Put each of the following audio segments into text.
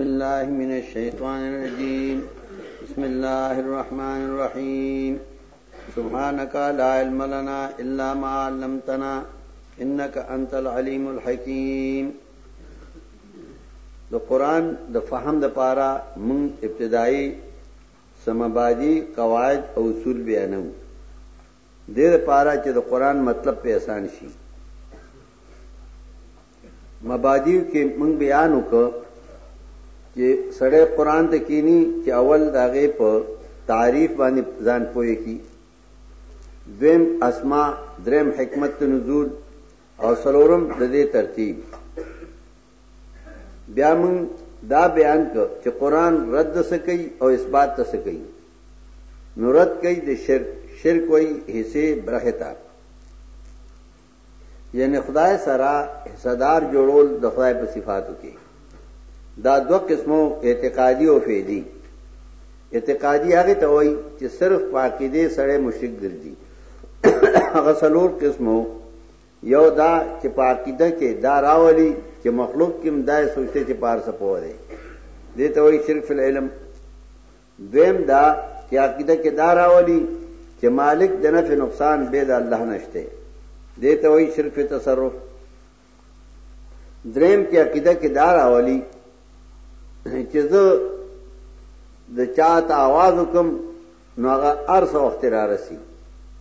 بالله من الشيطان الرجيم بسم الله الرحمن الرحيم سبحانك لا علم لنا إلا ما علمتنا إنك أنت العليم الحكيم د قران د فهم د پاره مون ابتدایي سمبادي قواعد او اصول بیانو د دې لپاره چې د قرآن مطلب په اسان شي مبادیو کې موږ بیان وکړو چې سړی قرآن ته کینی چې اول داغه په تعریف باندې ځان پوي کی دویم اسماء دریم حکمت نزول او سلورم د دې ترتیب بیا مونږ دا بیان کړ چې قران رد د څه کوي او اثبات د څه کوي نو رد کوي د شرک شرک وای حصے برخه تا یعنی خدای سره حصدار جوړول د خدای په صفاتو کې دا دو قسمو اعتقادي او فعلی اعتقادي هغه ته وای چې صرف پاکیده سره مشرک ګرځي هغه څلور قسمو یو دا چې په عقیده کې دا راولي چې مخلوق کې هم دای سوچته چې پار سپو دی دې ته وایي شرک فی العلم دویم دا چې عقیده کې دا راولي چې مالک د نفع نقصان به د الله نشته دې ته وایي شرک فی تصرف دریم کې عقیده کې دا راولي چې زه د چاته आवाज وکم نو هغه هر څه وخت را رسی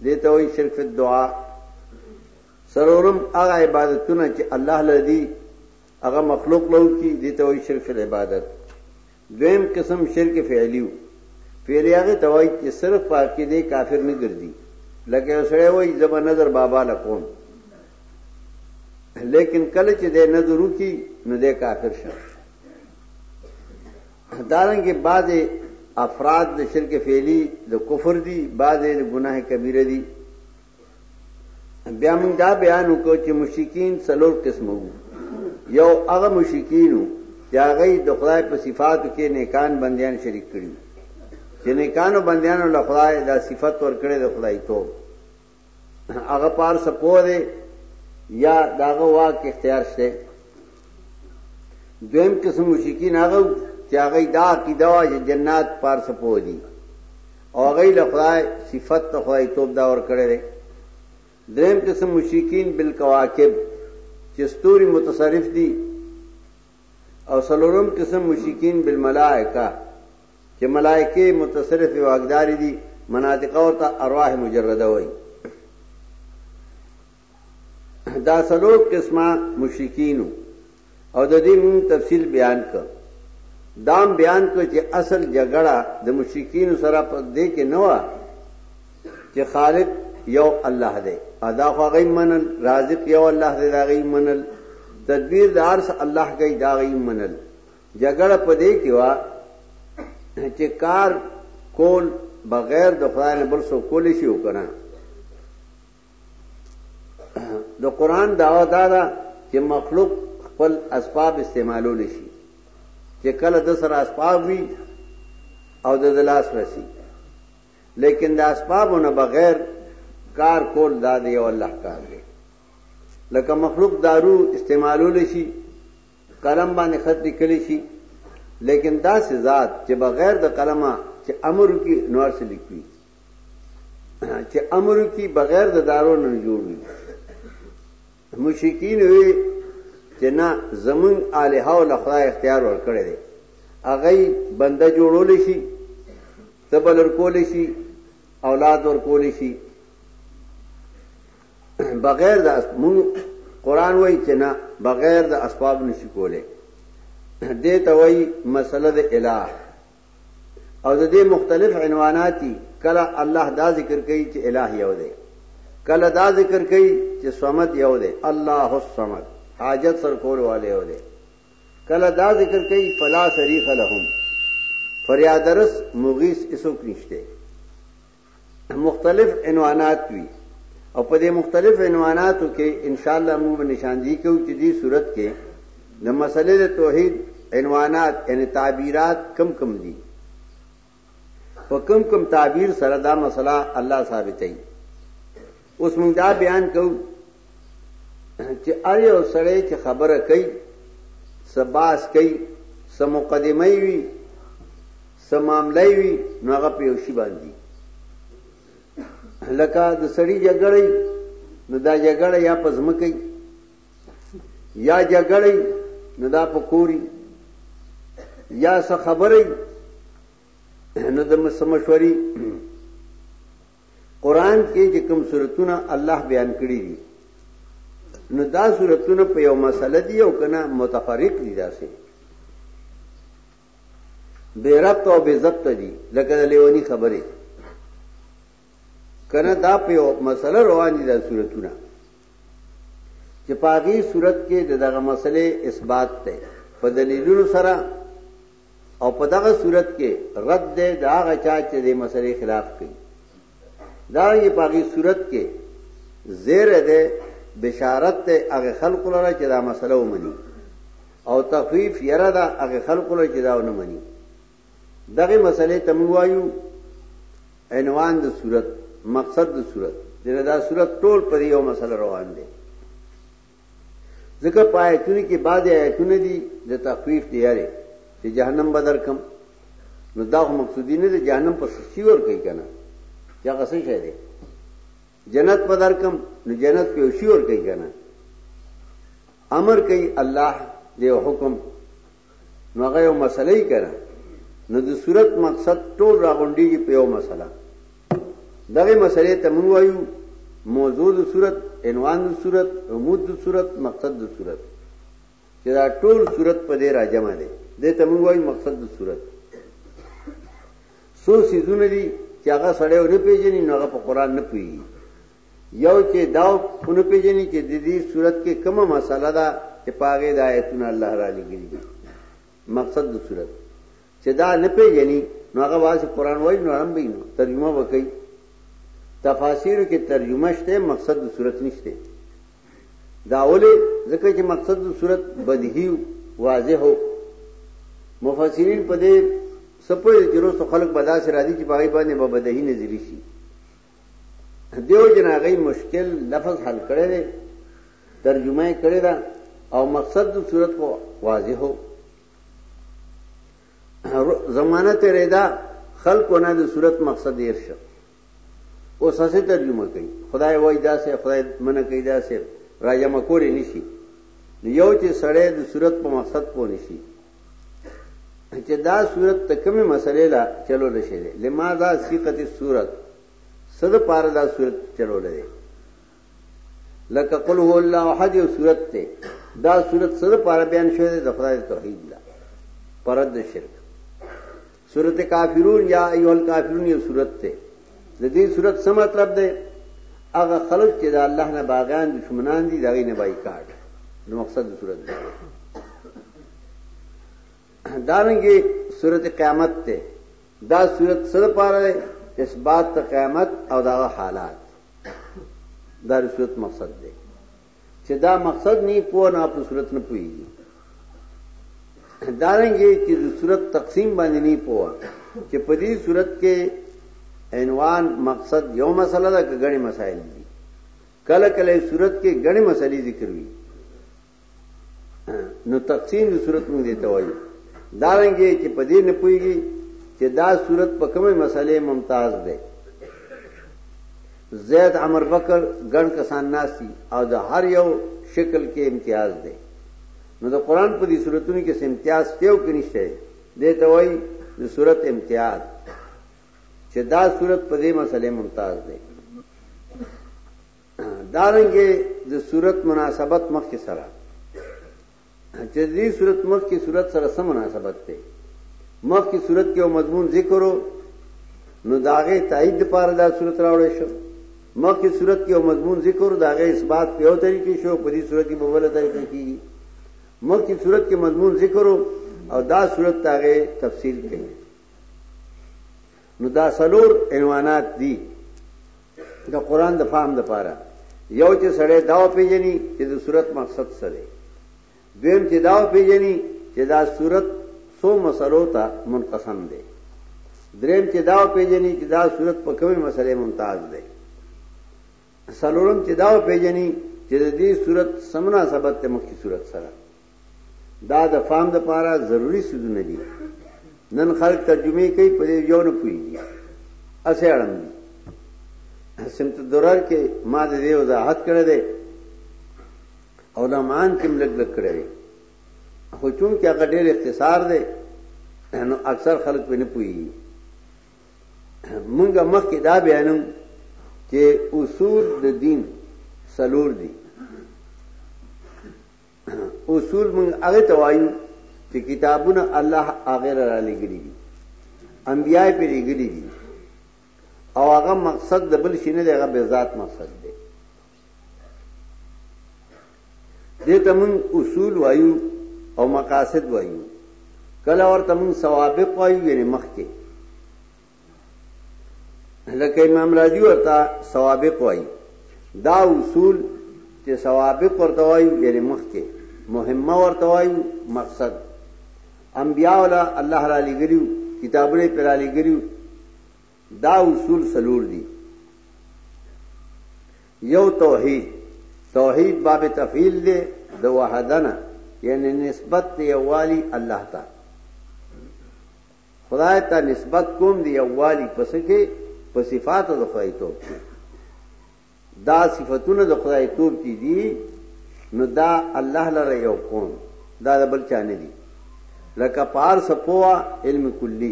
دې ته وایي شرک فی الدعاء سرورم هغه عبادتونه چې الله لدی هغه مخلوق لو کی دې ته وایي شرک فی العبادت دویم قسم شرک فعلیو فعلی هغه ته وایي چې صرف پاکې دې کافر نه ګرځي لکه سره وایي زب نظر بابا لکوم لیکن کله چې دې نظر وکي نو دې کافر شي دارنګه بعضې افراد د شرک فعلی د کفر دي بعضې د ګناه کبیره دي بیا موږ دا بیان وکړو چې مشرکین څلور قسمه وو یو هغه مشرکین وو چې هغه د خدای په صفاتو کې نیکان بندیان شریک کړي چې نیکانو بندیانو له خدای دا صفت ورکړي د خدای توب هغه پار څه پوه دی یا د هغه واک اختیار شته دویم قسم مشرکین هغه چې هغه دا عقیده وا چې جنات پار څه پوه دي او هغه له خدای صفت ته خدای توپ دا ور کړی دی دریم قسم مشرکین بالکواکب چې ستوري متصرف دي او سلورم قسم مشرکین بالملائکه چې ملائکه متصرف واقدار دي مناطقه او ته ارواح مجرده وای دا سلور قسمه مشرکین او د دې مون تفصیل بیان کړ دام بیان کړ چې اصل جګړه د مشرکین سره په دې کې نه و چې خالق یو الله دی ادا خو غي منل رازق یو الله دی دا غي منل تدبیر د عرش الله کوي دا غي منل جګړه په دې کې وا چې کار کول بغیر د خدای نه بل څه کولی شي وکړه د قران داوا دا ده چې مخلوق خپل اسباب استعمالول شي چې کله د سره اسباب وي او د دلاس رسی لیکن د اسبابو نه بغیر کار کول دا دی او الله کار دی لکه مخلوق دارو استعمالول شي قلم باندې خط لیکل شي لیکن دا سه ذات چې بغیر د قلمه چې امر کی نور سره لیکي چې امر کی بغیر د دارو نه جوړ وي مشرکین وی چې نه زمون الہ او لخوا اختیار ورکړی دی هغه بنده جوړول شي تبل ورکول شي اولاد ورکول شي بغیر د مون قران وای چې نه بغیر د اسباب نشي کوله دې ته وای مسله د الہ او د دې مختلف عنواناتي کله الله دا ذکر کوي چې الہ یو دی کله دا ذکر کوي چې صمد یو دی الله الصمد حاجت سر کول والے یو دی کله دا ذکر کوي فلا شریک لهم فریادرس مغیث اسوک نشته مختلف عنوانات وي او په دې مختلف عنواناتو کې ان شاء الله موږ به نشاندهي کوو چې دې صورت کې د مسلې د توحید عنوانات یعنی تعبیرات کم کم دي په کم کم تعبیر سره دا مسله الله ثابتوي اوس موږ دا بیان کوو چې ار یو سړی چې خبره کوي سباس کوي سم مقدمه وي سم معاملې وي نو هغه په یو شی باندې لکه د سړی جګړې نو دا جګړه یا په ځمکه یا جګړې نو دا په کوري یا څه خبرې نو د مسمشوري قران کې چې کوم صورتونه الله بیان کړی دي نو دا صورتونه په یو مسله دی او کنه متفرق دي داسې بے ربط او بے ضبط دي لکه د لیونی خبره کنه دا په یو مسله روان دي دا صورتونه چې پاغي صورت کې دغه مسله اثبات ده په دلیلونو سره او په دغه صورت کې رد دی د هغه چا چې د مسلې خلاف کوي دا یې په هغه صورت کې زیره ده بشارت ته هغه خلق لره چې دا مسله ومني او تخفیف یره ده هغه خلق لره چې دا ونه مني دغه مسلې تم وایو عنوان د صورت مقصد د صورت دغه دا صورت ټول پر یو مسله روان دي ځکه په آیتونو کې بعضې آیتونه دي د تخفیف دی یارې چې جهنم به در کم نو دا خو مقصودی نه دی جهنم په سستی ور کوي که نه چې هغه څه شی دی جنت په در کم نو جنت په یوشي ور کوي که نه امر کوي الله دی حکم نو هغه یو مسله یې کړه نو د صورت مقصد ټول راغونډیږي په یو مسله دغه مسلې ته مونږ وایو موضوع د صورت عنوان د صورت عمود د صورت مقصد د صورت چې دا ټول صورت په دې راجم دي دې ته مونږ وایو مقصد د صورت سو سيزونه دي چې هغه سړیو نه پیژني نو هغه په قران نه پیږي یو چې دا ونه پیژني چې د دې صورت کې کومه مسله ده چې پاغه د آیتونو الله را لګري مقصد د صورت چې دا نه پیژني نو هغه واسه قران وایي نو هم به نو ترجمه وکړي تفاسیر کې ترجمه شته مقصد د صورت نشته دا اوله ځکه چې مقصد د صورت بدیهی واضح هو مفسرین په دې سپوږی چې روسو خلق بداسه راځي چې پاغي باندې به بدهی نظر شي دیو جن هغه مشکل لفظ حل کړی دی ترجمه یې کړی دا او مقصد د صورت کو واضح هو زمانہ تیرې دا خلکو نه د صورت مقصد یې شو اوس هڅه ترجمه کوي خدای وای دا سه خدای منه کوي دا سه راځه مکورې نشي یو چې سړی د صورت په مقصد پوه نشي چې دا صورت ته کومه مسلې لا چلو لشي لماذا سیقت صورت صد پار دا صورت چلو لري لکه قل هو الله احد یو صورت ته دا صورت صد پار بیان شوی د خدای توحید لا پرد شرک سورت کافرون یا ایوه الکافرون یو سورت ته د دې سورت څه مطلب دی هغه خلک چې د الله نه باغان دشمنان دي دغه نه بایکاټ نو مقصد د صورت دی دارنګي صورت قیامت ته دا صورت سره پاره اثبات ته قیامت او دا حالات دا صورت مقصد دی چې دا مقصد نه پوه نه په صورت نه پويږي دارنګي چې د صورت تقسیم باندې نه پوه چې په دې صورت کې عنوان مقصد یو مسله ده کګړي مسائل دي کله کله صورت کې ګڼې مسلې ذکر وي نو تقسیم د صورت موږ دي توای دا رنګي چې په دې نه پويږي چې دا صورت په کومه مسلې ممتاز ده زید امر بکر ګڼ کسان ناست دي او د هر یو شکل کې امتیاز دی نو د قران په دې صورتونو کې سم امتیاز تیو کې نشته دی ته وای د صورت امتیاز چې دا صورت په دې مسلې ممتاز دی دارنګه د صورت مناسبت مخ کې سره چې دې صورت مخ کې صورت سره سم مناسبت ده مخ کې صورت کې او مضمون ذکرو نو داغه تایید لپاره دا صورت راوړې شو مخ کې صورت کې او مضمون ذکرو داغه اثبات په یو طریقې شو په دې صورت کې په بل طریقې کې مخ کې صورت کې مضمون ذکرو او دا صورت داغه تفصیل کوي نو دا څلور عنوانات دي د قران د فهم د پاره یو چې سړی دا پیژني چې د صورت مقصد څه دی دویم چې دا پیژني چې دا صورت څو مسلو ته منقسم دی دریم چې دا پیژني چې دا صورت په کومه مسلې ممتاز دی سلورم چې دا پیژني چې د دې صورت سمنا سبت ته مخکې صورت سره دا د فهم د پاره ضروری سودونه دي نن خلک ترجمه کوي په دې یو نه پوهیږي اسې اړم دي سمت درر کې ما د دې وضاحت کړې ده او دا مان کې ملګ لګ کړې ده خو چون کې هغه ډېر اختصار ده نو اکثر خلک په نه پوهیږي مونږه مخکې دا بیانوم چې اصول د دین سلور دي اصول موږ هغه ته وایو چې کتابونه الله هغه را لګري دي انبیای په لګري دي او هغه مقصد د بل شي نه دی هغه به ذات مقصد دی دې ته موږ اصول وایو او مقاصد وایو کله ورته موږ ثوابق وایو یعنی مخکې لکه امام راضی ورته سوابق وای دا اصول چې سوابق ورته وای یعنی مخ کې مهمه ورته وای مقصد انبیاء ولا الله را لګریو کتابونه پر را لګریو دا اصول سلور دي یو توحید توحید باب تفعیل دی د وحدنا یعنی نسبت دی والی الله تعالی خدای ته نسبت کوم دی یووالی په څه کې په صفاتو د خدای توب کې دا صفاتونه د خدای توب کې دي نو دا الله لره یو کوم دا د بل چا نه دي لکه پار سپوا علم کلی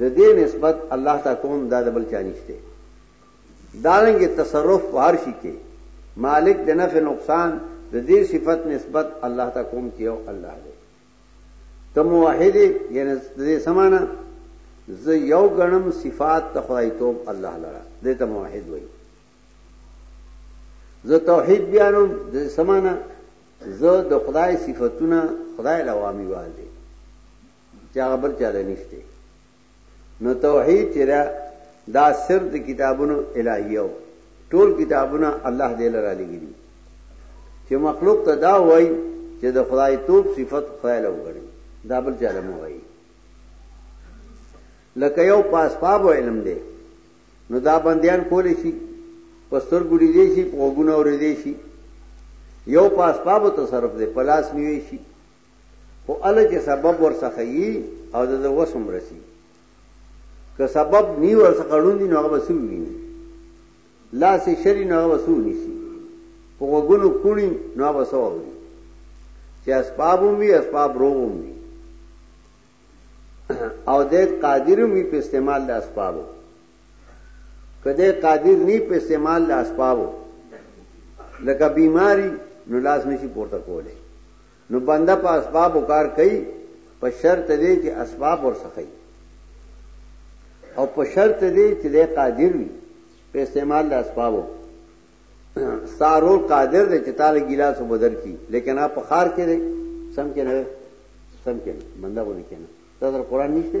د دې نسبت الله ته کوم دا د بل چا نشته دارنګ تصرف پار شي کې مالک د نفع نقصان د دې صفت نسبت الله ته کوم چې او الله دی ته موحد یعنی د دې سمانه زه یو غنم صفات ته خدای توب الله لرا دې ته موحد وای زه توحید بیانوم د سمانه زه د خدای صفاتونه خدای لوامي والي چې هغه بل چاله نشته نو توحید چې ده دا صرف د کتابونو الهیو ټول کتابونه الله دې لره لګي دي چې مخلوق ته دا وایي چې د خدای توپ صفت خدای له وګړي دا بل چا له وایي لکه یو پاس پابو علم دی نو دا بندیان کولی شي پستر ګړي دي شي پوګونه ور دي شي یو پاس پابو تصرف دی پلاس نیوي شي خو اله چې سبب ورڅخه یي او د وسم رسی که سبب نی ورڅخه ړوندي نو هغه وسو ویني لاس شری نو هغه وسو نشي په وګونو کونی نو هغه وسو وي چې اسباب وي اسباب روغ وي او د قادر وي په استعمال د اسبابو کده قادر نی په استعمال د اسبابو لکه بیماری نو لاس نشي پورته کوله نو بنده په اسبابو کار کوي په شرط دی چې اسباب ورسخی او په شرط دی چې دی قادر وي په استعمال د اسبابو سارو قادر دی چې تعالی ګلاس او بدر کی لیکن اپ خار کې دی سم کې نه سم کې بنده ونه کې نه دا قرآن نشته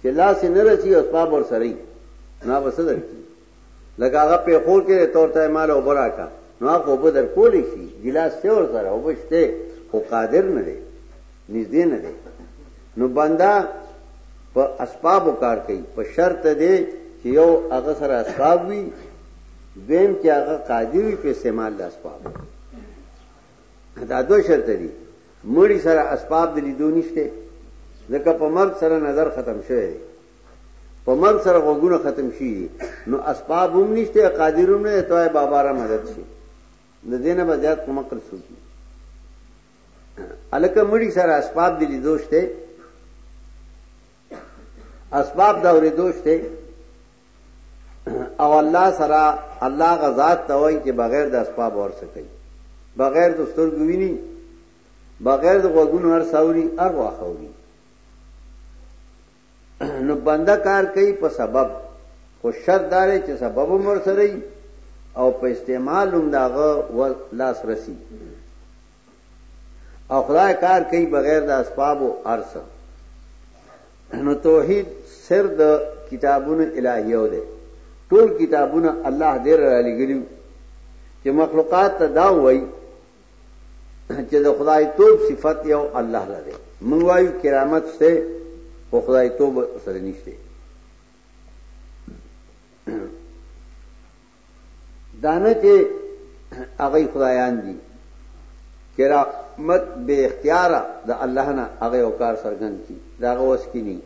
چې لاس یې نه رسي او اسباب ورسره وي، نو هغه به څه درکړي؟ لکه هغه پېښور کې دی، ته ورته وایې ماله اوبه راکړه، نو هغه خو اوبه درکولی شي، ګیلاس شته ورسره، اوبه شته، خو قادر نه دی، نږدې نه دی. نو بنده په اسبابو کار کوي، په شرط دی چې یو هغه سره اسباب وي، دویم چې هغه قادر وي په استعمال د اسبابو. دا دو شرط دي مړی سره اسباب د لیدو نشته ځکه په مرد سره نظر ختم شوی دی په مرد سره غوګونه ختم شي نو اسباب هم نشته قادرونه اتوای بابا را مدد شي د دینه به زیات کومه کړ شو الکه مړی سره اسباب دي لیدو شته اسباب دا ورې دوشته او الله سره الله غزاد ته وای چې بغیر د اسباب اور څه کوي بغیر د سترګو ویني بغیر د غوګونو هر ساوري هر واخوري نو بنده کار کوي په سبب خو شرط دار چې سبب مر سره او په استعمال هم داغه لاس رسی او خدای کار کوي بغیر د اسباب او ارث نو توحید سر د کتابونو الهیو ده ټول کتابونه الله دې را لګلیو چې مخلوقات ته دا وایي چې د خدای توب صفت یو الله لري موږ وایو کرامت سته او خدای توب سره نشته دانه چې هغه خدایان دي کرامت به اختیار د الله نه هغه او کار سرګند کی دا غوس کی نه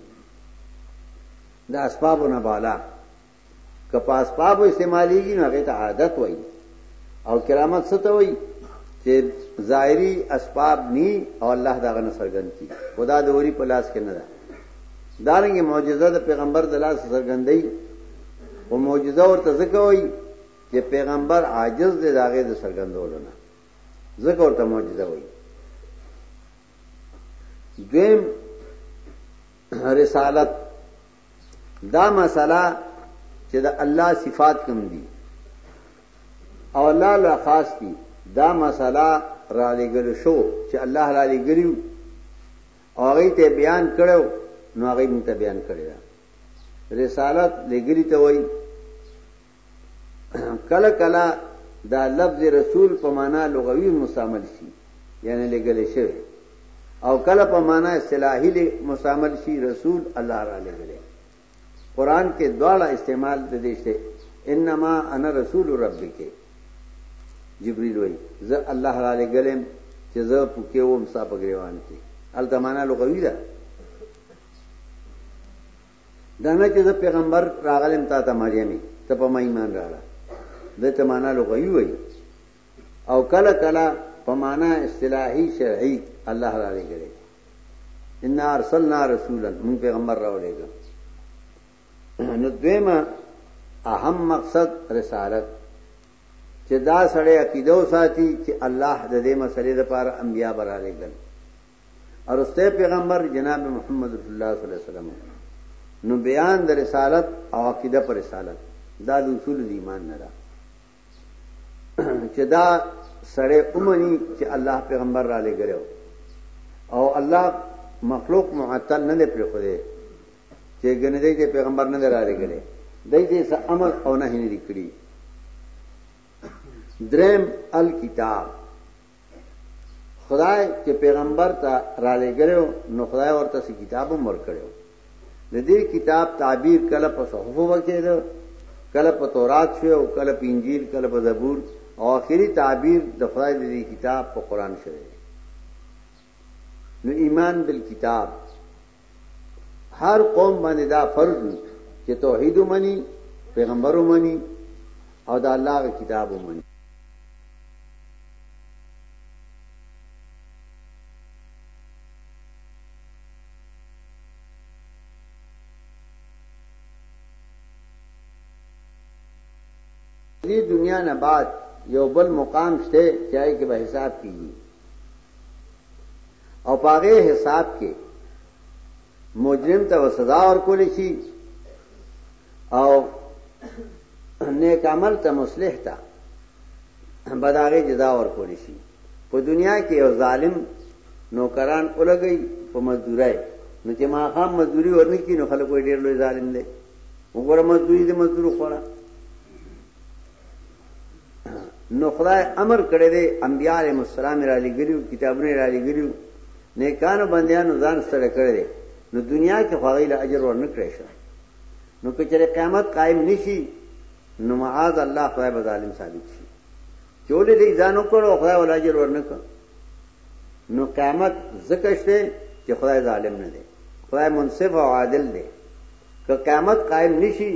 دا اسباب نه بالا که په اسباب استعمالیږي نه غته عادت وای او کرامت څه ته وای چې ظاهری اسباب ني او الله دا غنه سرګند کی خدا د وری په لاس کې نه ده دارنګه معجزه د پیغمبر د لاس څرګندۍ او معجزه ورته ځکه وایي چې پیغمبر عاجز دی داغه د څرګندولو نه ځکه ورته معجزه وایي دویم رسالت دا مسله چې د الله صفات کوم دي او الله له خاص دي دا مسله را لګل شو چې الله را لګلیو او هغه ته بیان کړو نو هغه موږ ته بیان کړی دا رسالت لګری ته وای کله کله دا لفظ رسول په معنا لغوي مستعمل شي یعنی لګل شوی او کله په معنا اصطلاحي مستعمل شي رسول الله را لګل قرآن کې دواړه استعمال د دې شته انما انا رسول ربک جبريل وای زه الله را لګلم چې زه پوکې وم صاحب غریوان کې التمانه لغوي ده دا نه چې زه پیغمبر راغلم تا ته مریمي ته په ما ایمان راړه د تمانه لغوي وای او کله کله په معنا اصطلاحي شرعي الله را لګړي ان ارسلنا رسولا من پیغمبر را ولېګا نو دیمه اهم مقصد رسالت چې دا سړی عقیده او ساتي چې الله د دې مسلې لپاره انبیا برا لګل او رسته پیغمبر جناب محمد رسول الله صلی الله علیه وسلم نو بیان د رسالت او عقیده پر رسالت دا د اصول ایمان نه ده چې دا سړی اومني چې الله پیغمبر را لګلو او الله مخلوق معطل نه لري پرې خو دې چې ګنې دې چې پیغمبر نه را لګلې دای دې څه امر او نه نه لیکلي درم الکتاب خدای چې پیغمبر ته را لګلو نو خدای ورته سي کتاب هم ورکړو د دې کتاب تعبیر کله په صحف وکړ کله په تورات شو او کله په انجیل کله په زبور او اخیری تعبیر د خدای د دې کتاب په قران شوی نو ایمان بالکتاب هر قوم باندې دا فرض دی چې توحید ومني پیغمبر ومني او دا الله کتاب ومني دې دنیا نه بعد یو بل مقام شته چې هغه کې به حساب کیږي او په هغه حساب کې مجرم ته سزا ورکول شي او نیک عمل ته مصلح ته بداغه جزا ورکول شي په دنیا کې یو ظالم نوکران ولګي په مزدورای نو چې ما خام مزدوري ورنکې نو خلک ډېر لوی ظالم دی وګوره مزدوري د مزدور خوړه نو خدای امر کړی دی انبیاء علیهم السلام را لګریو کتابونه را لګریو نیکانو بندیانو ځان سره کړی دی نو دنیا کې خدای له اجر ورنکړي شه نو کچره قیامت قائم نشي نو معاذ الله خدای به ظالم ثابت شي چولې دې ځان وکړو خدای ول اجر ورنکړ نو قیامت زکشته چې خدای ظالم نه دی خدای منصف او عادل دی که قیامت قائم نشي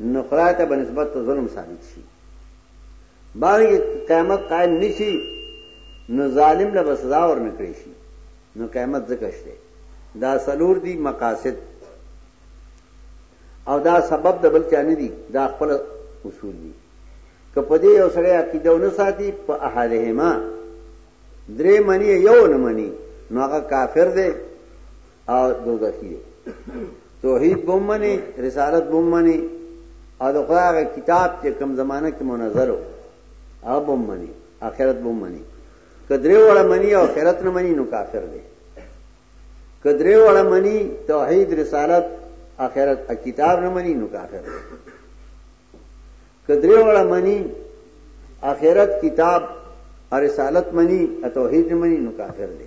نو خدای ته بنسبت ته ظلم ثابت شي باندې قیامت قائم نشي نو ظالم له سزا ورنکړي شي نو قیامت ذکر شته دا سلور دي مقاصد او دا سبب د بل چانه دي دا خپل اصول دي که په دې یو سړی عقیده ونه ساتي په احدهما درې منی یو نه منی نو هغه کافر دی او دوزخی توحید بم منی رسالت بم منی او د خدای هغه کتاب چې کم زمانہ کې منزل او هغه بم منی آخرت بم منی کدرې وړه منی او آخرت نه منی نو کافر دی کدرې وړه منی توحید رسالت آخرت کتاب نه منی نو کافر دی کدرې وړه منی آخرت کتاب اور رسالت منی اتوحید منی نو کافر دی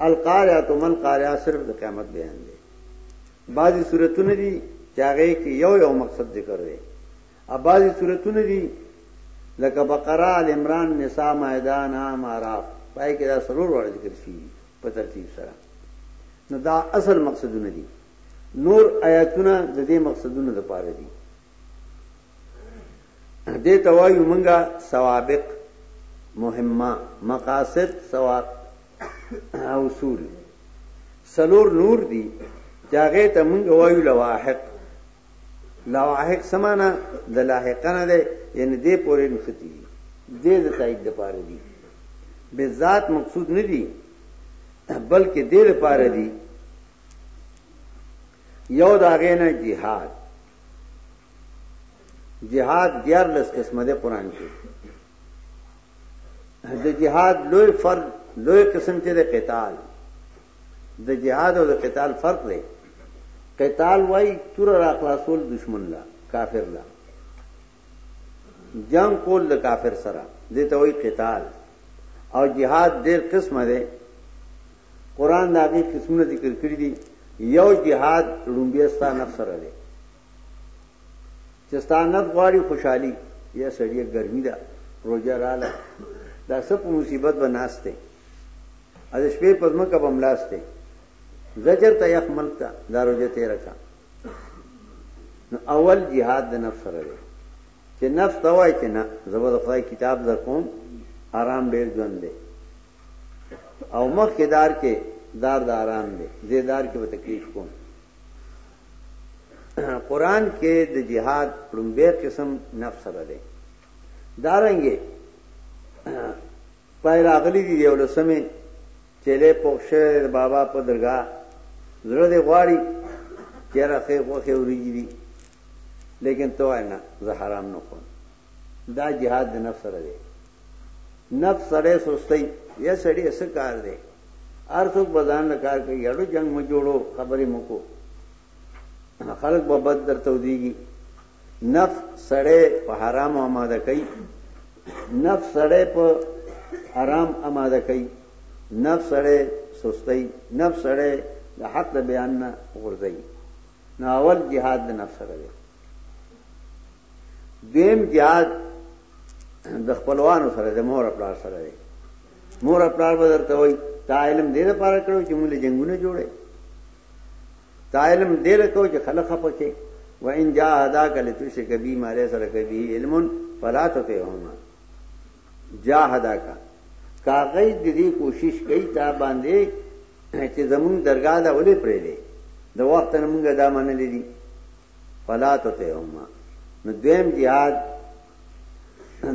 القارعه تو مل قارعه صرف د قیامت بیان دی بعضی صورتونه دي چې هغه کې یو یو مقصد ذکر دی ا بعضی صورتونه دي لکه بقره ال عمران نساء مائده نام عراف پای کې دا سرور وړ ذکر شي په ترتیب سره نو دا اصل مقصدونه دي نور آیاتونه د دې مقصدونو لپاره دي دې ته وایو مونږه سوابق مهمه مقاصد سواب او اصول سلور نور دي چې هغه ته مونږ وایو لواحق لواحق سمانا د لاحقنه ده یعنی دې پورې نختی دې د تایید لپاره دي به ذات مقصود نه دي بلکې دې لپاره دي یو دا غینه جهاد جهاد دیارلس قسمه ده قران کې د جهاد لوی فرض لوی قسم چې د قتال د جهاد او د قتال فرق دی قتال وای تور را خلاصول دشمن لا کافر لا جنگ کول د کافر سره دته وای قتال او جهاد ډېر قسمه ده قران دا غي قسمونه ذکر کړی دي یو جهاد لومبیا ستا نفس سره دی چې ستا نف غواړي خوشحالي یا سړیه ګرمي ده روژه رااله دا څه په مصیبت به ناست دی او د شپې په ځمکه به ملاست دی زجر ته یخ ملک ته دا روژه تېره کړه نو اول جهاد د نفس سره دی چې نفس ته وایي چې نه زه به د خدای کتاب در کوم آرام ډېر ژوند دی او مخکې دار کې دار د آرام دی زیدار کې به تکلیف کوم قرآن کې د جهاد لومبی قسم نفس سره دی دارنګې پای راغلی دی یو لسمه چیلې پوښه بابا په درگاه زړه دی غواړي چیرې خې غوخه وريږي دي لیکن تو نه زه حرام نه خورم دا جهاد د نفس سره دی نفس سړی سستۍ یا سړی څه کار دی هر څوک به ځان له کار کوي یړو جنګ مو جوړو خبرې مو کو خلک به بد درته ودیږي نفس سړی په حرام آماده کوي نفس سړی په حرام آماده کوي نفس سړی سستۍ نفس سړی د حق د بیان نه غورځي نو اول جهاد د نفس سره دی دویم جهاد د خپلوانو سره د مور پلار سره دی مور پلار به درته وای تا علم دې لپاره کړو چې موږ له جنگونه جوړې تا علم دې لکو چې خلک خپکه و ان جا ادا کله تو شي کبي مارې سره کبي علم فلا تو ته هما جا ادا کا کاغی د دې کوشش کوي تا باندې چې زمون درگاه دا ولې پرې دی د وخت نه مونږه دا منلې دي فلا تطعهما نو دویم جهاد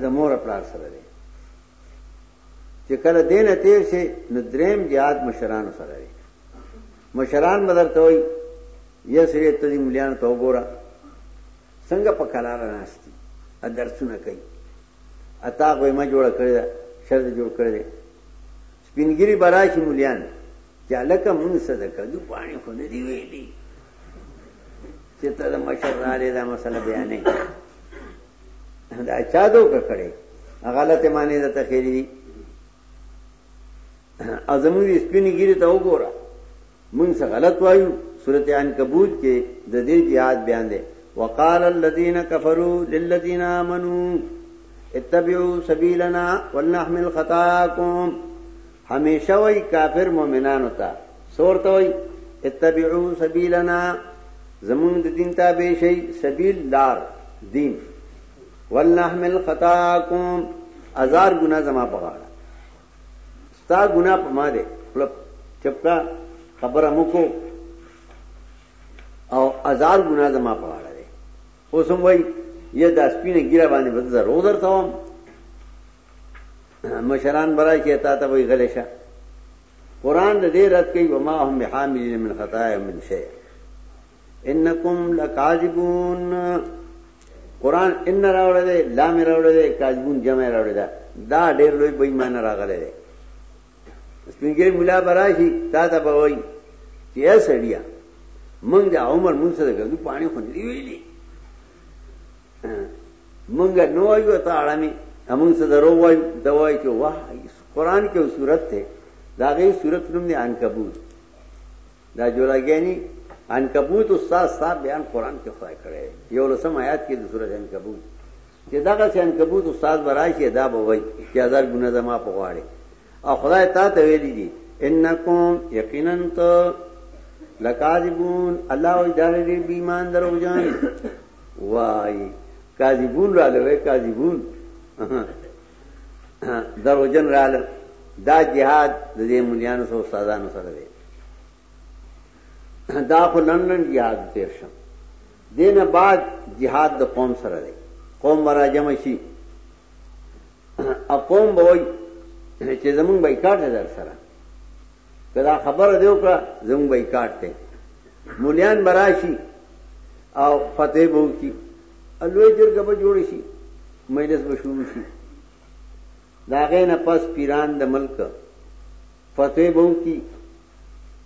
د مور پلار سره دی چې کله دین تیر شي نو دریم جهاد مشران سره دی مشران بدر ته وي یا سری ته دې مليان ته وګوره څنګه په قرار ناشتي ا درسونه کوي اتا کوئی ما جوړ کړی شر جوړ کړی سپین ږیری به راشي مولیان چې هلکه مونږ څه د کدو پاڼې خو نه دي ویلي چې ته د مشر رالی دا مسله بیانې دا چا دوکه کړې غلطې معنی د تخیری دي ازموږ سپین ږیری ته وګوره مونږ څه غلط وایو سورت عنکبوت کې د دې جهاد بیان دی وقال الذين كفروا للذين آمنوا اتبعوا سبيلنا ولنحمل خطاياكم همیشه وای کافر مؤمنانو ته سورته وای اتبعوا سبيلنا زمون د دین تابع شي سبیل لار دین ولنحمل خطاكم ازار گنا زما پغاړه ستا ګناه په ما ده خپل چپ کا خبره مو کو او هزار ګناه زما په اړه ده اوس هم وای یا د سپینه ګیره باندې به ضرور درته وم مشران برای چې تا ته وای غلې شه قران دې رد کوي وما هم بحامل من خطايا من شيء انکم لکاذبون قران ان راوړل دي لام راوړل دي کاذبون جمع راوړل دي دا ډېر لوی بې ایمان راغله دي سپینګری مولا براشي تا ته به وای چې یا سړیا مونږ د عمر مونږ سره ګندو پانی خو نه ویلي مونږ نو وایو ته اړمي همون سره درو وای دا وای چې واه قران کې صورت ته دا غي صورت نوم نه عنکبوت دا جولاګیانی عنکبوت استاد صاحب بیان قران کې خدای کړي یو لسم آیات کې د سورته عنکبوت چې دغه چې عنکبوت استاد براشي دا به وای چې هزار ګونه زما په غواړي او خدای تا ته ویلي دي انکم یقینا تو لکاذبون الله او ادارې دې بیمان درو جان وای کاذبون را لوي کاذبون دروجن رال دا جهاد د دې مليانو سره استادانو سره دی دا خو لندن جهاد تیر شو دین بعد جهاد د قوم سره دی قوم مراجم شي ا قوم به وای چې زمون بایکاټ در سره که دا خبره دی وکړه زموږ بایکاټ دی مولیان براشي او فتح به وکړي الوی جرګه به جوړ شي مجلس به شروع شي دا غې نه پس پیران د ملک فتح به وکړي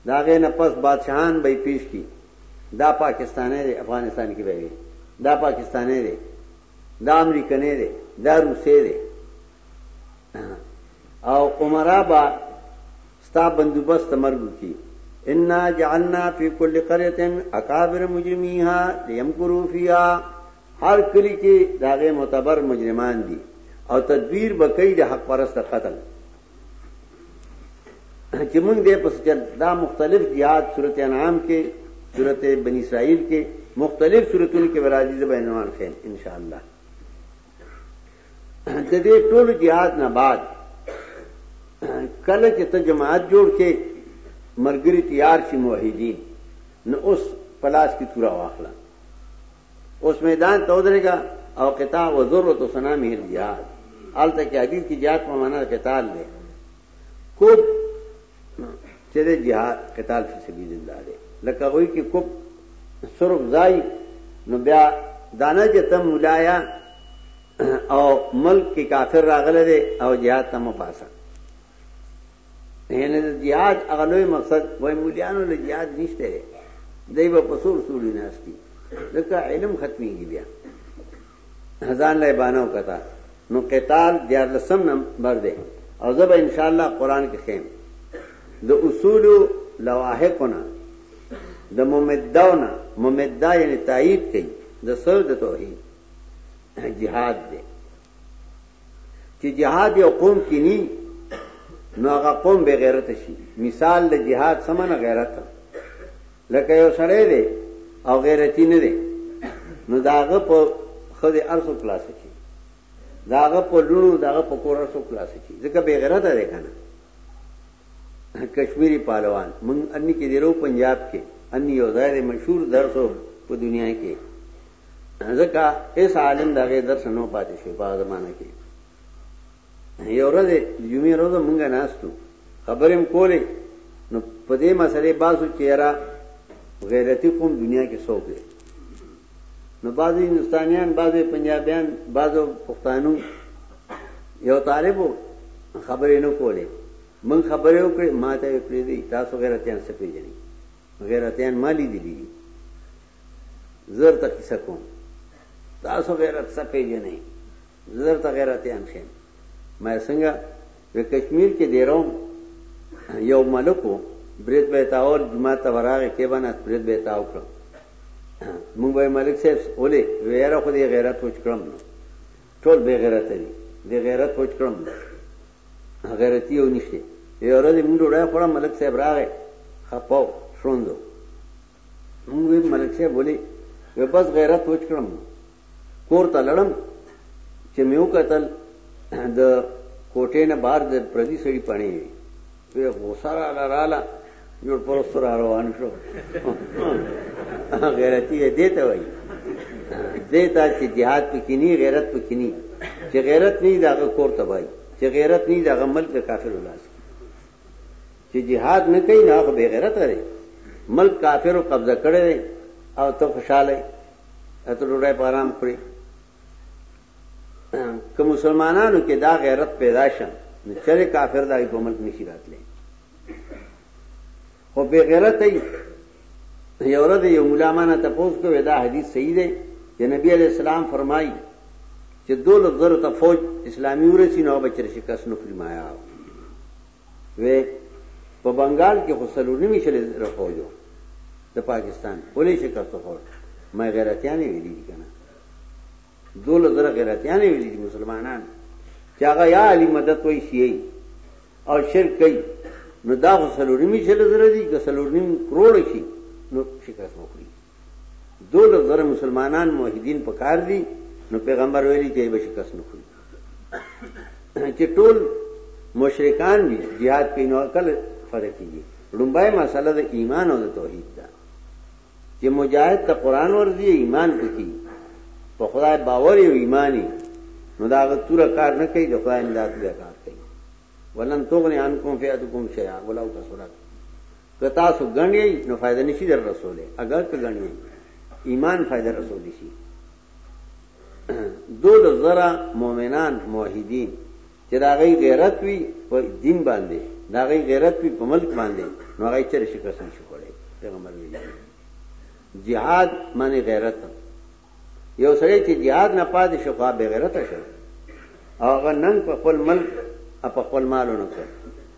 دا غې نه پس بادشاہان به پیش کی دا پاکستاني دی افغانستان کې به وي دا پاکستاني دی دا امریکنه دی دا روسه دی او عمره با ستا بندوبست مرګو کی ان جعلنا فی کل قريه اکابر مجرمیها لیمکروا فیها هر کلی کې داغه معتبر مجرمان دي او تدبیر بکې د حق پرست قتل چې مونږ دې پس چل دا مختلف جهاد صورت انعام کې صورت بنی اسرائیل کې مختلف صورتونو کې ورازي د بینوان خیر ان شاء الله د دې ټول جهاد نه بعد کله چې ته جماعت جوړ کې مرګري تیار شي موحدین نو اوس پلاس کی تورا واخلہ اوس میدان ته ودرېږه او قطاع و ضرورت و سنا مهر جهاد هلته کې حدیث کې جهاد په معنا قتال دی کوب چې د جهاد قتال فی سبیل الله دی لکه وایي کې کوب سرب ځای نو بیا دانه چې تم ولایا او ملک کې کافر راغله دی او جهاد ته مو پاسه یعنی د جهاد هغه لوی مقصد وای مولیانو له جهاد نشته دی دای په پسور سوري ناشتي ځکه علم ختميږي بیا هزار لای بانو کتا نو قتال دیار لسم نمبر دی او زب ان شاء الله قران کې خیم د اصول لواحقنا د ممداونا ممدا یعنی تایید کوي د سر د توحید جهاد دی چې جهاد یو قوم کې ني نو هغه قوم به غیرت شي مثال د جهاد سمنه غیرت لکه یو سړی دی او غیرتی نه دی نو داغه په خدای ارسو کلاس شي داغه په لونو داغه په کور ارسو کلاس شي ځکه به غیرت دی کنه کشمیری پهلوان من انی کې دیرو پنجاب کې انی یو ځای مشهور درسو په دنیا کې ځکه هیڅ عالم د هغې درس نه پاتې شوی په هغه زمانه کې یو ورځ جمعې ورځ مونږ ناستو خبرې هم کولې نو په دې مسلې باسو چې یاره غیرتی قوم دنیا کې څوک دی نو بعضې هندوستانیان بعضې پنجابیان بعضو پښتانو یو طالبو خبرې نه کولې مونږ خبرې وکړې ما ته یې پرېږدي تاسو غیرتیان څه پېژني غیرتیان ما لیدلي دي زر ته قصه کوم تاسو غیرت څه پیژنئ زر ته غیرت یان خیم ما څنګه په کشمیر کې دیروم یو ملکو برید به تاول جمعه ته وراغه کې باندې برید به تاو کړ مونږ به ملک صاحب ولې ویره خو دې غیرت وچ کړم ټول به غیرت دي دې غیرت وچ کړم غیرتی یو نشته یو ورځ مونږ ډوډۍ خورم ملک صاحب راغی خپاو شوندو مونږ وی ملک صاحب ولې وی بس غیرت وچ کړم کور ته لړم چې مې وکتل د کوټې نه بار د پردي سړي پانی وی وی غوسه را لاله جوړ پرست را روان شو غیرتی دې ته وای دې ته چې jihad پکینی غیرت پکینی چې غیرت نه دا کور تبای چې غیرت نه دا ملک کافر ولاس چې جهاد نه کوي نه خو به غیرت لري ملک کافرو قبضه کړی او ته خوشاله ته ډوډۍ په آرام خوري که مسلمانانو کې دا غیرت پیدا شم نو چرې کافر دا په ملک نشي راتلی خو به غیرت ای یو ورځ یو مولا مانه تپوس کوي دا حدیث صحیح دی چې نبی علی السلام فرمایي چې دولت زرو ته فوج اسلامي ورسی نو بچر شکست نو فرمایا وې په بنگال کې خو سلورنی مشل رفوجو د پاکستان ولې شکست خور مې غیرتیانې ویلي کنه دوله زره غیرتیانه ویلي دي مسلمانان چې هغه یا علی مدد وای شي او شرک کوي نو دا خو سلورنی شل زره دي که سلورنی کروڑ شي نو شکست وکړي دوله زره مسلمانان موحدین پکار دي نو پیغمبر ویلي چې به شکست نه خوري چې ټول مشرکان دي jihad کوي نو کله فرق کیږي لومبای مسله د ایمان او د توحید ده چې مجاهد ته قران ورځي ایمان پکې په خدای باور او ایمانی نو دا غتور کار نه کوي د خدای امداد بیا کار کوي ولن تغنی عنکم فیاتکم شیئا ولو کثرت که تاسو غنی نو فائدہ نشي در رسوله اگر که غنی ایمان فائدہ رسول شي دول زرا مؤمنان موحدین چې د هغوی غیرت وي په دین باندې، د هغوی غیرت وي په ملک باندې، نو هغوی چېرې شکست نشي کولی. پیغمبر ویلي جهاد معنی غیرت یو سړی چې جهاد نه پاتې شو خو به غیرت شو او هغه نن په خپل ملک او په خپل مالو نه کړ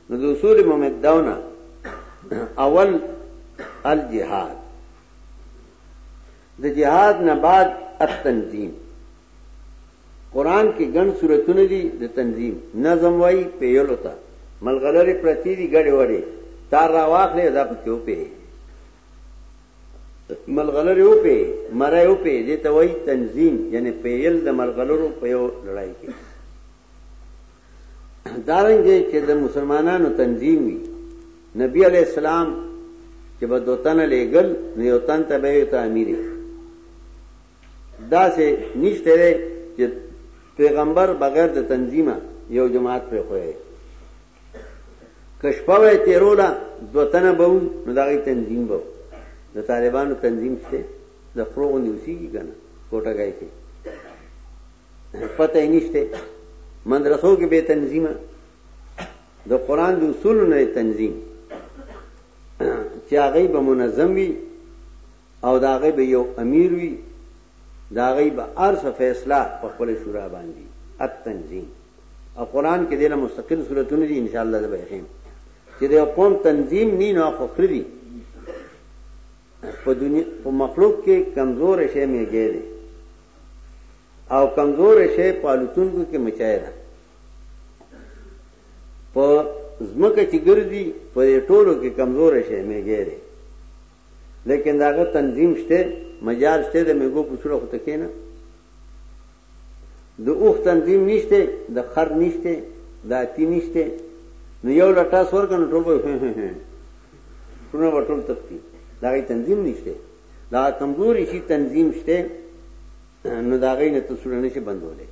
نو د اصول ممدونه اول الجهاد د جهاد نه بعد التنظیم قرآن کې ګڼ صورتونه دي د تنظیم نظم وایي پیلو ته ملغلرې پرتی دي ګډې وډې تار را واخلې دا پکې وپې ملغلرې وپې مړای وپې دې ته وایي تنظیم یعنی پیل د ملغلرو په یو لړای کې دارنګه چې د مسلمانانو تنظیم وي نبی علی السلام چې به دوتن لېګل نو یو تن ته به یو ته امیره داسې نشته دی چې پیغمبر بغیر د تنظیمه یو جماعت پرې خوړی دی که شپه وای تیروله دوه تنه به وو نو د هغې تنظیم به د طالبانو تنظیم شته د خرو غوندې اوسېږي که نه کوټګای کې پته یې نشته مدرسو کې بې تنظیمه د قرآن د اصولو نه تنظیم چې هغې به منظم وي او د هغه به یو امیر وي، د هغه به هر څه فیصله په خپله شورا باندې التنظیم او قرآن کې دله مستقل صورتونه دي انشاءالله زه به ښیم چې د یو قوم تنظیم نی نو خو خره دي په دنیا په مخلوق کې کمزور شی میږي دي او کمزور شی په الوتونکو کې مچای ده په زمکه چې ګرځي په ټولو کې کمزور شی میږي دي لیکن دا غ تنظیم شته مجال شته د میګو پوچړه خو تکې نه د اوخ تنظیم نشته د خر نشته د اتی نشته نو یو لټا سور کنه ټول به ټول به ټول تختی دا غي تنظیم نشته دا کمزوري شي تنظیم شته نو دا غي نه تسړنه شي بندولې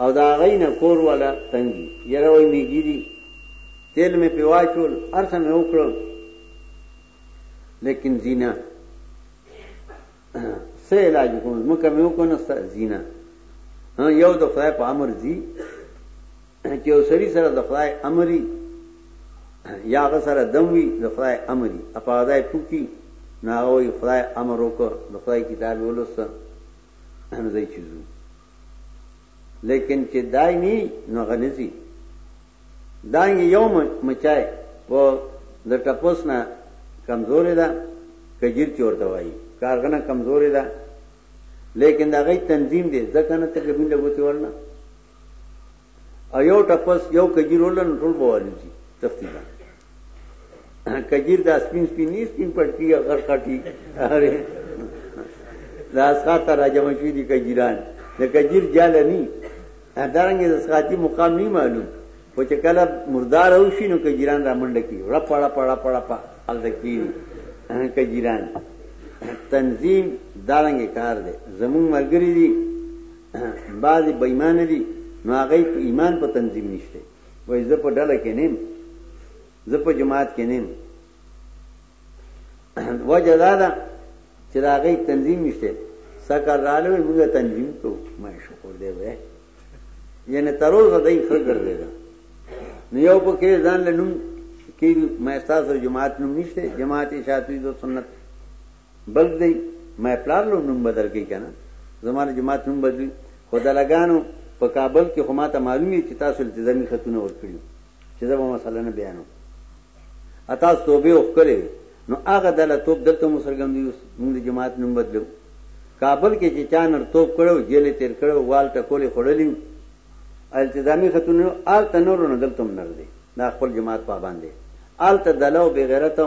او د هغوی نه کور والا تنګ دي. یاره وایي مېږي دي، تېل مې پرې واچول، هر څه مې وکړل، لیکن ځي نه. څه علاج وکړم؟ ځمکه مې وکړه نه سته، ځي نه. یو د خدای په امر ځي چې یو سړي سره د خدای امر وي یا هغه سره دم وي د خدای امر وي په هغه ځای پوه کړي نو هغه وایي خدای امر وکړ د خدای کتاب یې ولوسته نو ځای چې ځو لیکن چې دای نه نو غنځي دا یو مچای په د ټپوس نه کمزورې ده کجیر چور دوايي کارغنه کمزورې ده لیکن دا غي تنظیم دی ځکه نه تقریبا لګوتی ورنه او یو ټپس یو کجیر ولن ټول بوالوچی تختی دا کجیر دا سپین سپین نه سپین پټکی غر کټی اره دا اسخاطه راجمع شوی دی کجیران د کجیر جال نه درنګ د اسخاطی مقام نه معلوم خو چې کله مردار او شي نو کجیران را منډه کی را پړه پړه پړه پړه الکی کجیران تنظیم دارنګ کار دی زمون ملګری دی بعضې بېمان دي نو هغه په ایمان په تنظیم نشته وای زه په ډله کې نیم زه په جماعت کې نیم وجه دا ده چې دا هغه تنظیم نشته سکر رااله موږ تنظیم کو ما شکر دی وې یعنی تر اوسه دای خر ګرځي دا نو یو په کې ځان لنوم کې ما تاسو جماعت نوم نشته جماعت شاطری دو سنت بلد دی مای پلار لو نوم بدل کی کنه زماره جماعت نوم بدلی خو دلګانو په کابل کې خو ماته معلومه چې تاسو التزامي خطونه ورکړي چې دا به مسله نه بیانو اتا توبه وکړي نو هغه دله توپ دلته مو سرګم دی موږ د جماعت نوم بدلو کابل کې چې چانر توپ کړو جیل تیر کړو وال ټکولې خړلې التزامي خطونه آل تنور نه دلته مر دي دا خپل جماعت پابند دي آل ته دلو بغیرتو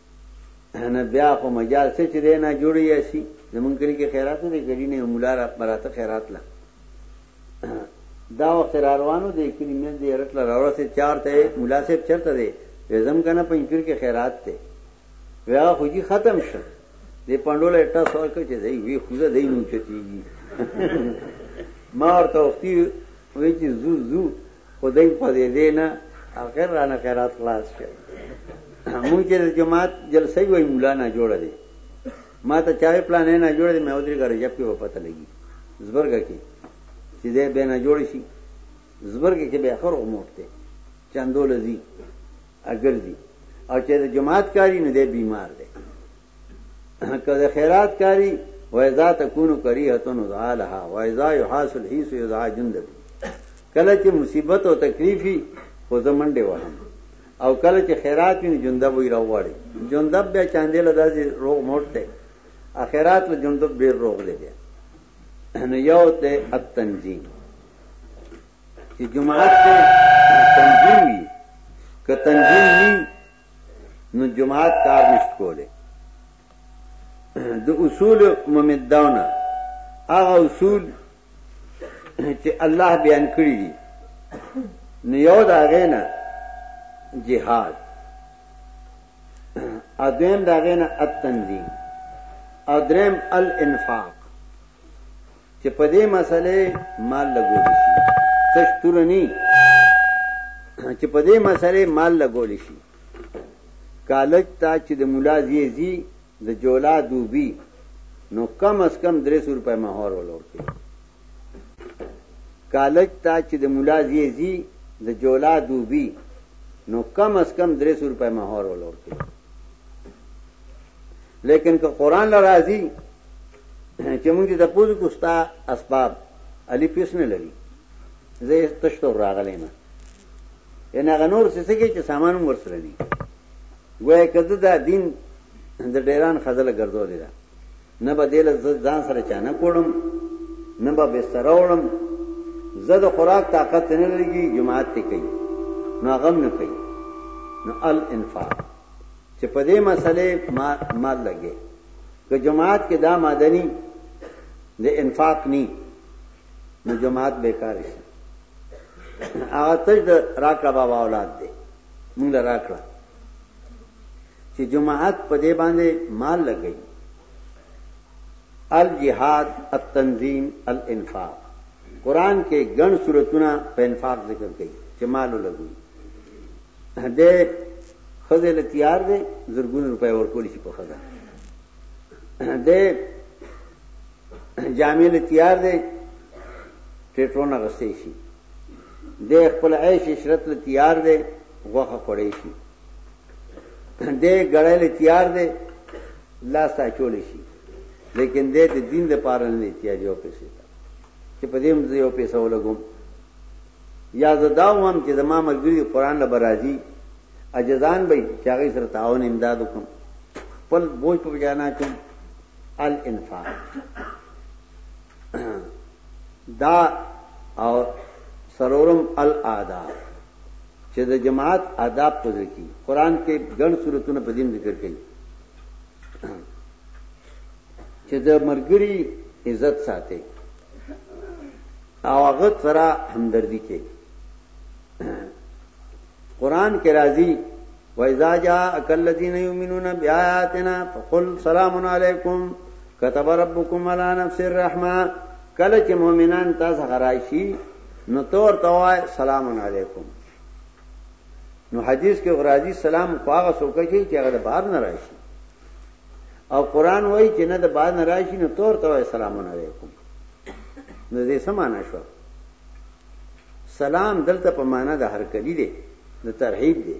نه بیا خو مجال څه چې دی نه جوړی یاسی زمونږ کلی کې خیرات نه دی کړی نه مولا را براته خیرات لا دا وخت را روانو دی کلی مې دی رټل راوړه سه چار ته مولا صاحب چرته دی زم کنه په انکر کې خیرات ته بیا خو جی ختم شو دی پندول اټا سوال کوي چې دی وی خو دی نو چتیږي ما ورته وختي وی چې زو زو خو دی په دې دې نه اخر رانه خیرات خلاص شي مونږ چې د جماعت جلسه وي مولا نه جوړه دي ما ته چاوي پلان نه جوړه دي مې ودرې غره جب کې پته لګي زبرګه کې چې دې به نه جوړ شي زبرګه کې به اخر وموټته چاندول زی اگر زی او چې د جماعت کاری نه دی بیمار دی که د خیرات کاری وایزا تکونو کریهتون ادعا لها وایزا یحاصل حیث یدعا جندب کله چې مصیبت او تکلیفي خو زمنډه وهم او کله چې خیرات ویني جندب وی راوړي جندب بیا چاندې له داسې روغ موټ ته اخرات له جندب ډیر روغ دی بیا نو یو ته التنظیم چې جمعه ته تنظیم وي که تنظیم نه نو جماعت کار نشت کوله د اصول ممدونه هغه اصول چې الله بیان کړی دي نو یو دا غینا جهاد اذن دا غینا التنظیم او درم الانفاق چې په دې مسلې مال لګول شي تش تور نه چې په دې مسلې مال لګول شي کالج ته چې د مولا زیزي د جولا دوبي نو کم از کم 300 روپے مہور ولور کې کالج ته چې د مولا زیزي د جولا دوبي نو کم از کم 300 روپے مہور ولور کې لیکن که قران لراضي چې موږ دې د پوز کو ستا اسباب علي پیس نه لري زه تشتور راغلی ما ان هغه نور څه څه کې چې سامان هم ورسره دي ګویا کده دا دین د ډیران خزله ګرځولې ده نه به دل ځان سره چانه کوړم نه به بستر وړم زه د خوراک طاقت نه لري جماعت ته کوي نو غم نه کوي نو الانفاق چې په دې مسلې ما مال لګي که جماعت کې دا مدني د انفاق ني نو جماعت بیکار شي هغه تج د راکړه بابا اولاد دی موږ راکړه چې جماعت په دې باندې مال لګي الجهاد التنظیم الانفاق قران کې ګڼ صورتونه په انفاق ذکر کړي چې مال لګوي دی خزه له تیار دی زرګون روپۍ ورکول شي په خزه دی جامع له تیار دی ټیټرونه غسې شي د خپل عیش عشرت له تیار دی غوخه خړې شي د غړې له تیار دی لاس تا چول شي لیکن د دین د پاره نه تیار یو پیسې ته چې په دې مزه یو پیسې ولګوم یا زه دا ووایم چې زما ملګري قرآن له به راځي عجزان به چې هغوی سره تعاون امداد وکړم خپل بوج په بجا نه اچوم الانفاق دا او سرورم الاداب چې د جماعت آداب په ذکر کې قران کې ګڼ صورتونه په دین ذکر کړي چې د مرګري عزت ساتي او هغه سره همدردی کې قران کې راځي وایذا جا اکل الذین یؤمنون بیااتنا فقل سلام علیکم كتب ربكم على نفس الرحمه کله چې مؤمنان تاسو غرایشي نو تور توای سلام علیکم نو حدیث کې غرازی سلام خواغه سوکه شي چې هغه بار نه راشي او قران وایي چې نه د بعد نه راشي نو تور ته وایي سلام علیکم نو دې سمانه شو سلام دلته په معنا د هر کلی دی د ترحیب دی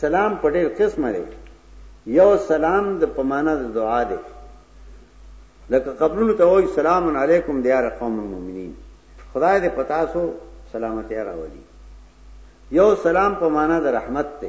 سلام په ډېر قسمه دی یو سلام د په معنا د دعا دی لکه قبرونو ته وایي سلام علیکم دیار قوم المؤمنین خدای دې پتا سو سلامتی راولي یو سلام په معنا د رحمت ته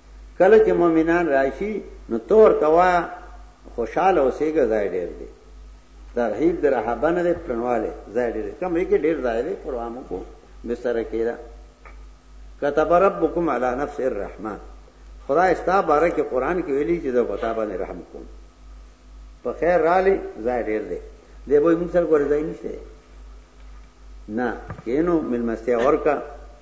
کله چې مؤمنان راشي نو تور کوا خوشاله اوسېګه ځای ډېر دی ترحیب د رهبه نه دی پرنواله ځای ډېر کمرې کې ډېر ځای دی پروامو کو بستر کېدا کتب ربکم علی نفس الرحمه خدای ستا باره کې قران کې ویلي چې زه پتا باندې رحم کوم په خیر رالی ځای ډېر دی دی به موږ سره ګورځای نشته نه کینو ملمستیا ورکا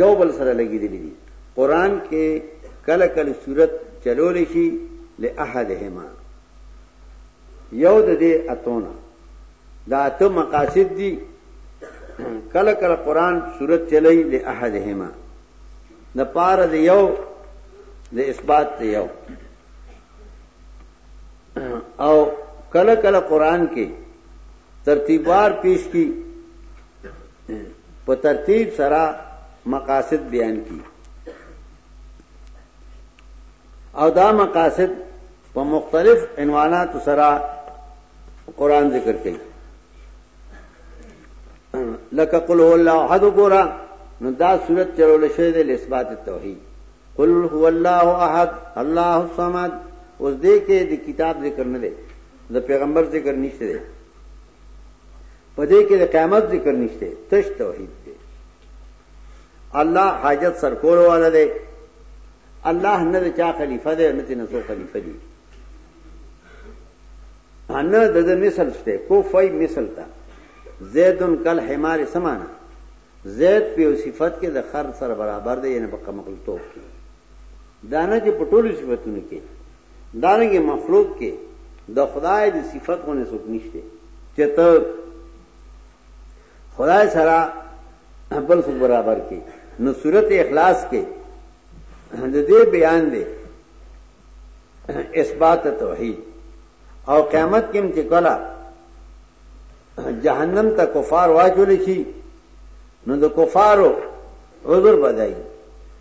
یو بل سره لګیدلی دي قران کې کله کله صورت چلول شي له احدهما یو د دې اتونه دا ته مقاصد دي کله کله قران صورت چلای له احدهما د پاره د یو د اثبات ته یو او کله کله قران کې ترتیبوار پیش کی په ترتیب سره مقاصد بیان کی او دا مقاصد په مختلف عنوانات سره قران ذکر کړي لکه قل هو الله احد ګورا نو دا صورت چرول شوی دی لسبات توحید قل هو الله احد الله الصمد اوس دې کې د کتاب ذکر نه دی د پیغمبر ذکر نشته دی په دې کې د قیامت ذکر نشته تش توحید دی الله حاجت سر کول والا دی الله نه د چا خلیفہ دی نه تنه سو خلیفہ دی انا د د مثال شته کو فای مثال تا زیدن کل حمار سمانا زید په صفت کې د خر سره برابر دی نه په کمقل توپ کې دانه چې پټول صفاتونه کې دارنګه مخلوق کې د خدای د صفت غونې څوک نشته چې ته خدای سره بل څه برابر کې نو صورت اخلاص کې د دې بیان دی اثبات توحید او قیامت کې چې کلا جهنم ته کفار واجول شي نو د کفارو عذر بدای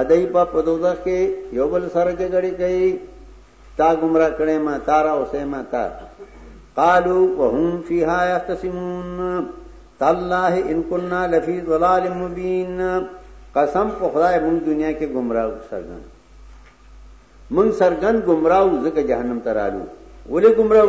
ادای په په دوزخ کې یو بل سره جګړه کوي تا گمراه کړي ما تارا او سیما تا قالو وهم فیها یختصمون تالله ان كنا لفی ضلال مبین قسم په خدای مون دنیا کې گمراه وسګن مون سرګن گمراه زکه جهنم ترالو ولې گمراه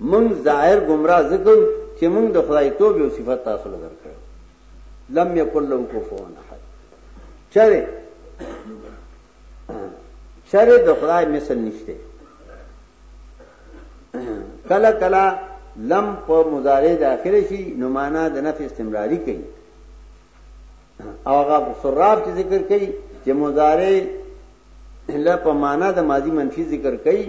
موږ ظاهر گمراه ذکر چې موږ د خدای توب او صفات تاسو له درکړ لم یکل له کوفون احد چره چره د خدای مثل نشته کلا کلا لم په مضارع د اخر شي نو معنا د نفي استمراری کوي او هغه سراب چې ذکر کوي چې مضارع له په معنا د ماضی منفي ذکر کوي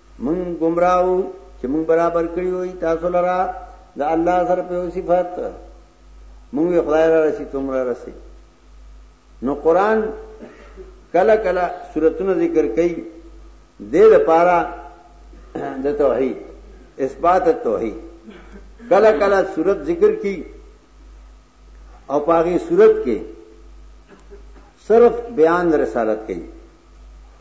مونږ ګمراه وو چې مونږ برابر کړی وي تاسو لرا د الله سره په صفات مونږ یې خدای را رسی تمره رسی نو قران کله کله سورتونه ذکر کوي د دې لپاره د توحید اثبات توحید کله کله سورت ذکر کی او پاغي صورت کې صرف بیان رسالت کوي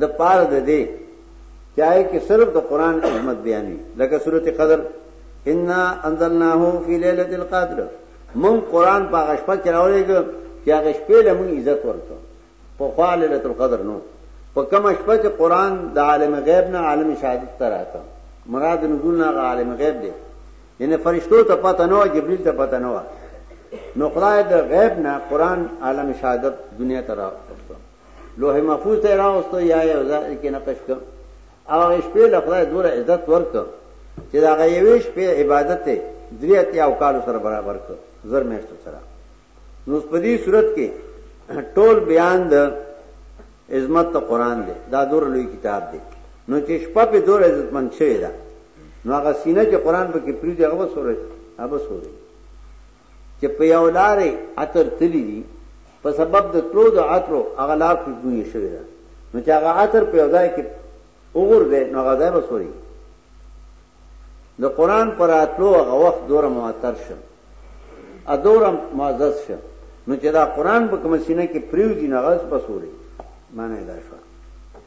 د پاره د دې چې آی کې صرف د قران عظمت بیان وي لکه سورته قدر ان انزلناه فی ليله القدر مون قران په غشپه کې راولېګو چې هغه شپې له مون عزت ورته په خوا ليله القدر نو په کوم شپه چې قران د عالم غیب نه عالم شهادت ته راته مراد نزول نه عالم غیب دی یعنی فرشتو ته پته نه و جبرئیل ته پته نه و نو خدای د غیب نه قران عالم شهادت دنیا ته راوړو لوح محفوظ ته راوستو یا یو ځای کې نقش کړ او هغه شپې له خدای دوره عزت ورکړ چې دا هغه یوې شپې عبادت ته درې اتیا او کال سره برابر کړ زر میاشتو سره نو په دې صورت کې ټول بیان د عظمت ته قران دی دا دور لوی کتاب دی نو چې شپه په دور عزت من شوی دا نو هغه سینه چې قران په کې پریږي هغه سورې هغه سورې چې په یو لارې عطر تللی دي په سبب د تلو د عطرو هغه لار خوشبویه شوې ده نو چې هغه عطر په یو ځای کې وګرځي نو هغه ځای به سوري د قران پر اتلو هغه وخت دوره معطر شو ا دوره معزز شو نو چې دا قران په کوم سینه کې پریو دي نغز بسوري معنی دا شو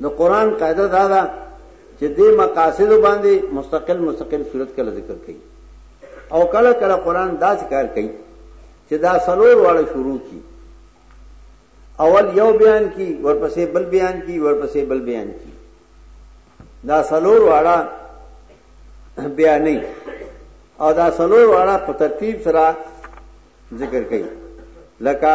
نو قران قاعده دا ده چې دې مقاصد باندې مستقل مستقل صورت کله ذکر کړي او کله کله قران دا ذکر کوي چې دا سلور واړه شروع کی اول یو بیان کی ورپسې بل بیان کی ورپسې بل بیان کی دا سلور واړه بیانې او دا سلور واړه په ترتیب سره ذکر کړي لکه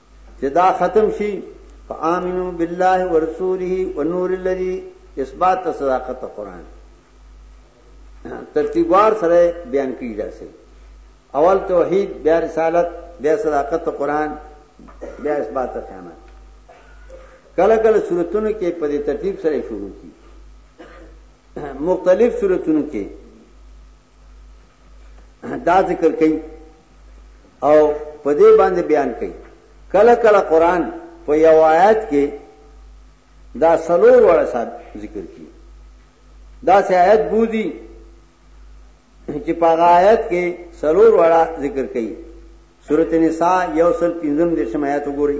چې دا ختم شي فآمنو بالله ورسوله ونور الذي اثبات صداقت قرآن ترتیبوار سره بیان کړی دا سي اول توحید بیا رسالت بیا صداقت قرآن بیا اثبات قیامت کله کله صورتونو کې په دې ترتیب سره شروع کی مختلف صورتونو کې دا ذکر کوي او په دې باندې بیان کوي کله کله قران په یو آیات کې دا سلور وړه سات ذکر کی دا سه آیت بوزي چې په آیت کې سلور وړه ذکر کړي سورته نساء یو سل پنځم د شمایت وګورئ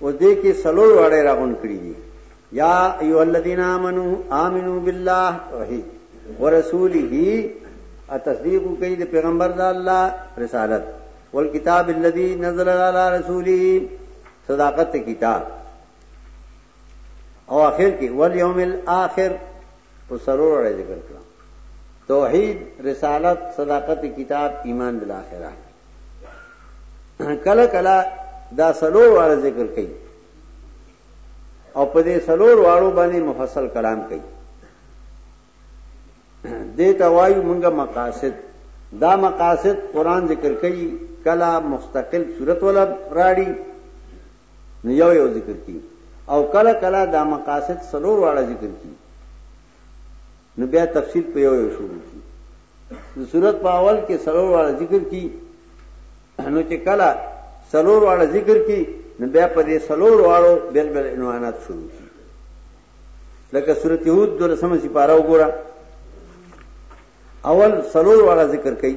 اوس دې کې سلور وړې راغون کړی دي یا ایو الذین آمنو آمنو بالله وحی ورسوله ا تصدیق کوي د پیغمبر د الله رسالت والکتاب الذی نزل علی رسوله صداقت کتاب او اخر کې ول یوم الاخر او سرور ذکر کړه توحید رسالت صداقت کتاب ایمان بالاخره کله کله دا سلور واړه ذکر کوي او په دې سلور واړو باندې مفصل کلام کوي دې ته وایو مونږه مقاصد دا مقاصد قران ذکر کوي کلا مستقل صورت ولا راړي نو یو یو ذکر کوي او کلا کلا دا مقاصد سلور واړه ذکر کوي نو بیا تفصیل په یو یو شروع کی د صورت په اول کې سلور واړه ذکر کی نو چې کله سلور واړه ذکر کی نو بیا په دې سلور واړو بل بل عنوانات شروع کی لکه صورت یهود دولسمه سپاره وګوره اول سلور واړه ذکر کړي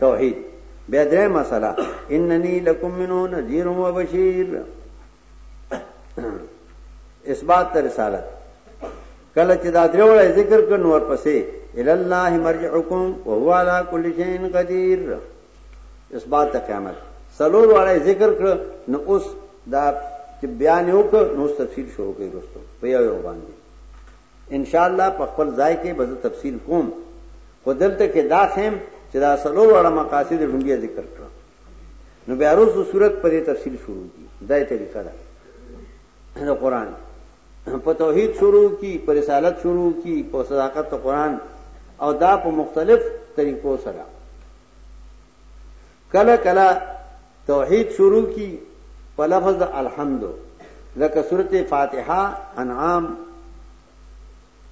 توحید بیا درې مسله اننی لکم منو نذیر و بشیر اثبات تر رسالت کله چې دا درې وړه ذکر کړ نور پسې ال الله مرجعکم وهو علی کل شیء قدیر اثبات قیامت سلور وړه ذکر کړ نو اوس دا چې بیان یو کړ نو تفصیل شروع کړي رسو په یو باندې انشاالله په خپل ځای کې به زه تفصیل کوم خو دلته کې دا خیم چې دا څلور واړه مقاصد ډونډي ذکر کړم نو بیا روز صورت پر تفصیل شروع کی دای طریقه ده دا قران په توحید شروع کی پر رسالت شروع کی په صداقت قران او دا په مختلف طریقو سره کله کله توحید شروع کی په لفظ الحمد لکه سورته فاتحه انعام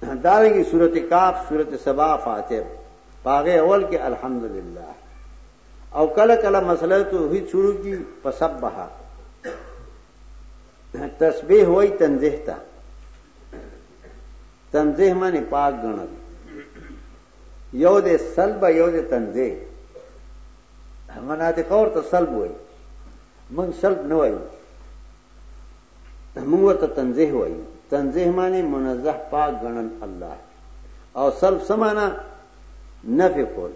دارنګي سورته کاف سورته سبا فاتر پاغه اول کې الحمدلله او کله کله مسله تو هی شروع کی فسبح تسبیح وای تنزیه تا تنزیه معنی پاک غنل یو دې سلب یو دې تنزیه مناطق ورته سلب وای موږ سلب نه وای موږ ورته تنزیه وای تنزیه معنی منزه پاک ګڼل الله او سلب سمانا نفی کول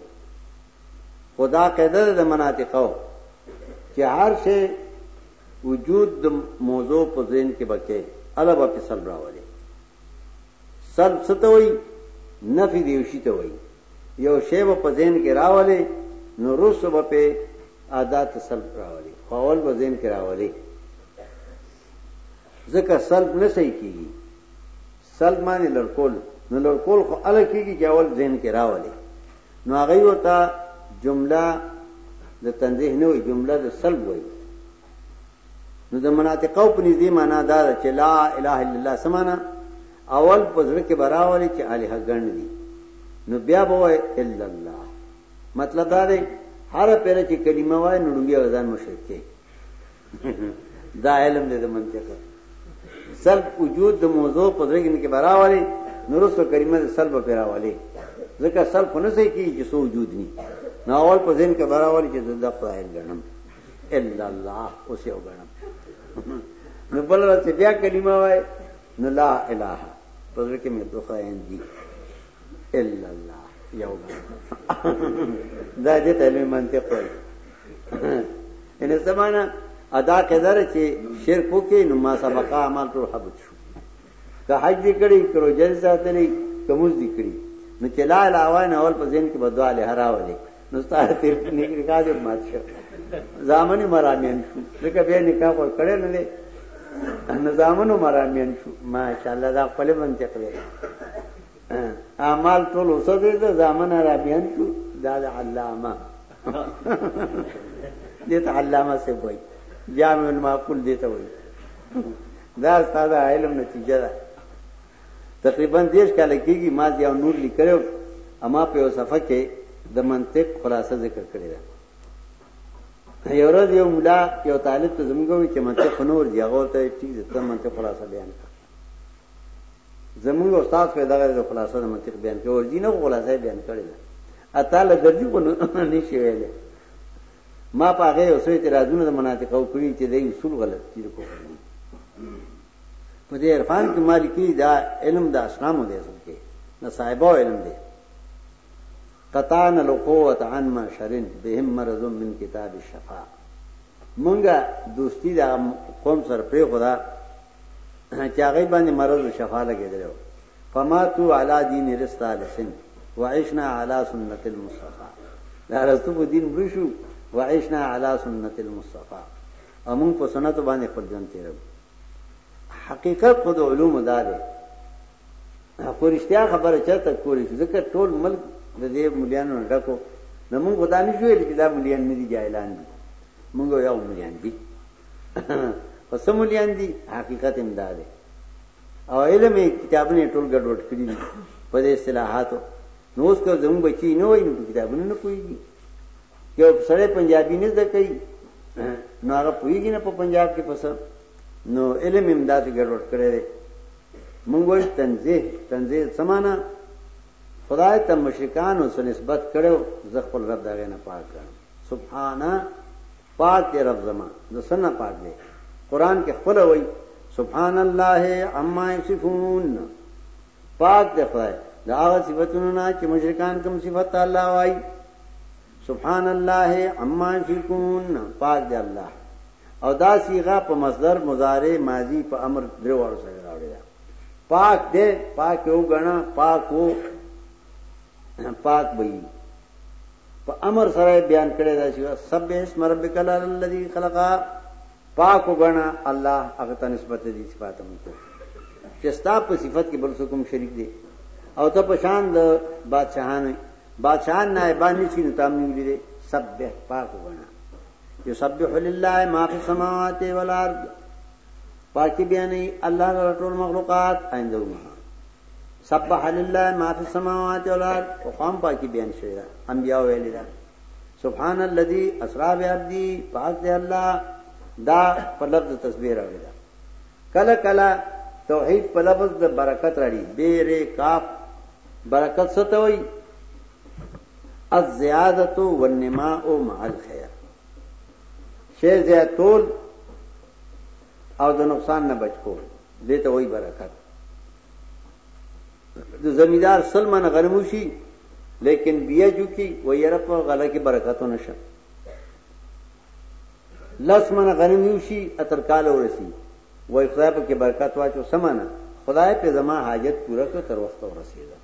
خدا قاعده د مناطقو چې هر شی وجود د موضوع په ذهن کې بکې الله په سلب راوړي سلب څه ته وایي نفي د یو شي ته وایي یو شی به په ذهن کې راولې نو روسو به په ادا ته سلب راولې خو اول به ذهن کې راولې ځکه سلب نه صحیح کیږي سلب معنی لړکول نو لړکول خو ال کیږي چې اول ذهن کې راولې نو هغه وتا جمله د تنزیه نه وي جمله د سلب وایي نو د مناطقو په نږدې معنا دا ده چې لا اله الا الله سمانا اول په زړه کې براولي چې الہ ګڼ دي نو بیا به وای الا الله مطلب دا دی هر پیره چې کلمه وای نو لومبیا وزن مشرک کې دا علم دې د منطق سلب وجود د موضوع په زړه کې براولي نورسو کلمه د سلب پیراولي ځکه سلب نه سې کیږي چې سو وجود ني نو اول په ذهن کې براولي چې د خدای ګڼم الا الله اوس یو غنم نو بل ورځ بیا کلمه وای نو لا اله په ځل کې مې دوخه اندي الا الله یو غنم دا دې ته علم منطق وای ان زمانہ ادا کدار چې شرک وکې نو ما سبقا عمل ټول حبط شو که حج دی کړی که روزه دی ساتلی که موز دی کړی نو چې لا علاوه نه اول په ذهن کې بدوا له راولې نو ستاره تیر نه کړی کاجو مات شو زامن مرامین شو ځکه به نکاح ور کړی نه دی نو زامن مرامین شو ماشاءالله دا خپل منطق دی اعمال ټول اوسه دې د زامن را بیان شو دا د علامه دې ته علامه سه وای جامع المعقول دې ته وای دا استاد علم نتیجه ده تقریبا دیش کال کېږي ما یو نور لیکلو اما په یو صفحه کې د منطق خلاصه ذکر کړی ده یو ورځ یو مولا یو طالب ته زموږ وی چې منطق نور دی هغه ته ټیک ده ته منطق خلاصه بیان کړ زمونږ استاد خو دغه د خلاصه د منطق بیان کوي ورځي نه خلاصه بیان کړي ده اته له درځي کو نه شي ویلې ما په هغه یو څه اعتراضونه د مناطقو کړی چې د اصول غلط دي کو په دې عرفان کې مالکی دا علم د اسلامو دی اصل کې نه صاحبو علم دی قطعن القوت عن ما شرن بهم مرض من کتاب الشفاء مونږه دوستی دا قوم سره پری خدا چې هغه باندې مرض او شفا لګیدل فماتو علی دین رسالسن وعشنا علی سنت المصطفی دا رستو په دین برشو وعشنا علی سنت المصطفی امون په سنت باندې خپل ژوند تیرو حقیقت خود علوم دار خو رښتیا خبره چاته کولی چې ځکه ټول ملک د دې مليانو ډکو نو موږ خدای نه جوړ چې دا مليان نه دي جاهلان دي موږ یو مليان دي خو څه مليان دي حقیقت هم دا دی او علم یې کتابونه ټول ګډوډ کړي دي په دې اصطلاحاتو نو اوس که زموږ بچي نه وای نو په کتابونو نه پوهېږي یو سړی پنجابي نه زده کوي نو هغه پوهېږي نه په پنجاب کې پسه نو علم یې همداسې ګډوډ کړی دی مونږ وایي تنزیه تنزیه څه معنا خدای ته مشرکانو سره نسبت کړو زه خپل رب دغه نه پاک کړم سبحانه پاک دی رب زما د څه نه پاک دی قران کې خپل وای سبحان الله عما یصفون پاک دی خدای دا هغه صفاتونه نه چې مشرکان کوم صفات الله وای سبحان الله عما یصفون پاک دی الله او دا صيغه په مصدر مضارع ماضی په امر درو ور سره راوړی دا پاک دی پاک یو غنا پاک وو پاک وي په امر سره بیان کړی دا چې سبح اسم ربک الذی خلق پاک وګڼه الله هغه ته نسبت دي صفات هم کو چې ستا په صفت کې بل څوک شریک دی او ته په شان د بادشاہان بادشاہ نائبان نشي نو تام نیولې دي سبح پاک وګڼه یسبح لله ما فی السماوات والارض پاکی بیانې الله تعالی ټول مخلوقات آینده ومه سبح لله ما فی السماوات والارض او قام پاکي بیان شوی دا انبیاء ویل دا سبحان الذي اسرا بعبدي پاک دی الله دا په لفظ تسبیح راغلی دا کله کله توحید په لفظ د برکت راړي بے رے کاف برکت ستوي الزیادت والنماء مع الخير شی زیاتول او د نقصان نه بچ کول دې ته وایي برکت د زمیدار سلمن غنمو شي لیکن بیا جو کی و یره په غله کې برکتو نشه لس من غنم یو شي اتر کال ورسی وای خدای په کې برکت واچو سمانه خدای په زما حاجت پوره کړ تر وخت ورسیدا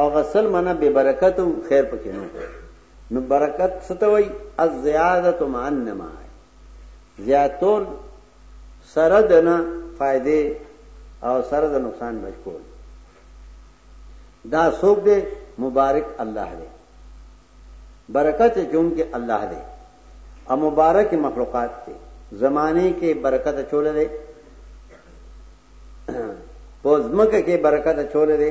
او غسل منه به برکت او خیر پکې نه نو برکت ستوي الزیادت معنما زیاتول سره د نه فائدې او سره د نقصان مشکول دا څوک دی مبارک الله دی برکت چون کې الله دی او مبارک مخلوقات دی زمانه کې برکت چول دی پوزمک کې برکت چول دی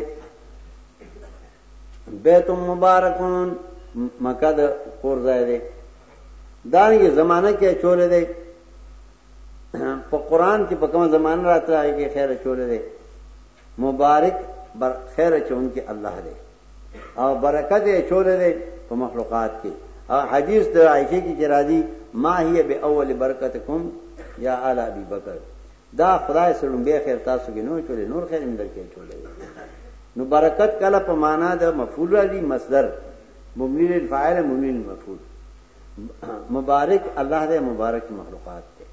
بیت مبارکون مکه د کور ځای دی دارنګه زمانہ کې چولې ده په قران کې په کومه زمانہ راتله کې خیر چولې ده مبارک بر خیر چون کې الله ده او برکت یې چولې ده په مخلوقات کې او حدیث د عائشه کې چې راځي ما هي به اول برکتکم یا آل ابي بکر دا خدای سره لومبه خیر تاسو کې نو چولې نور خیر هم درکې چولې نو برکت کله په معنا د مفعول راځي مصدر مبني للفاعل مبني للمفعول مبارک الله دې مبارک مخلوقات ته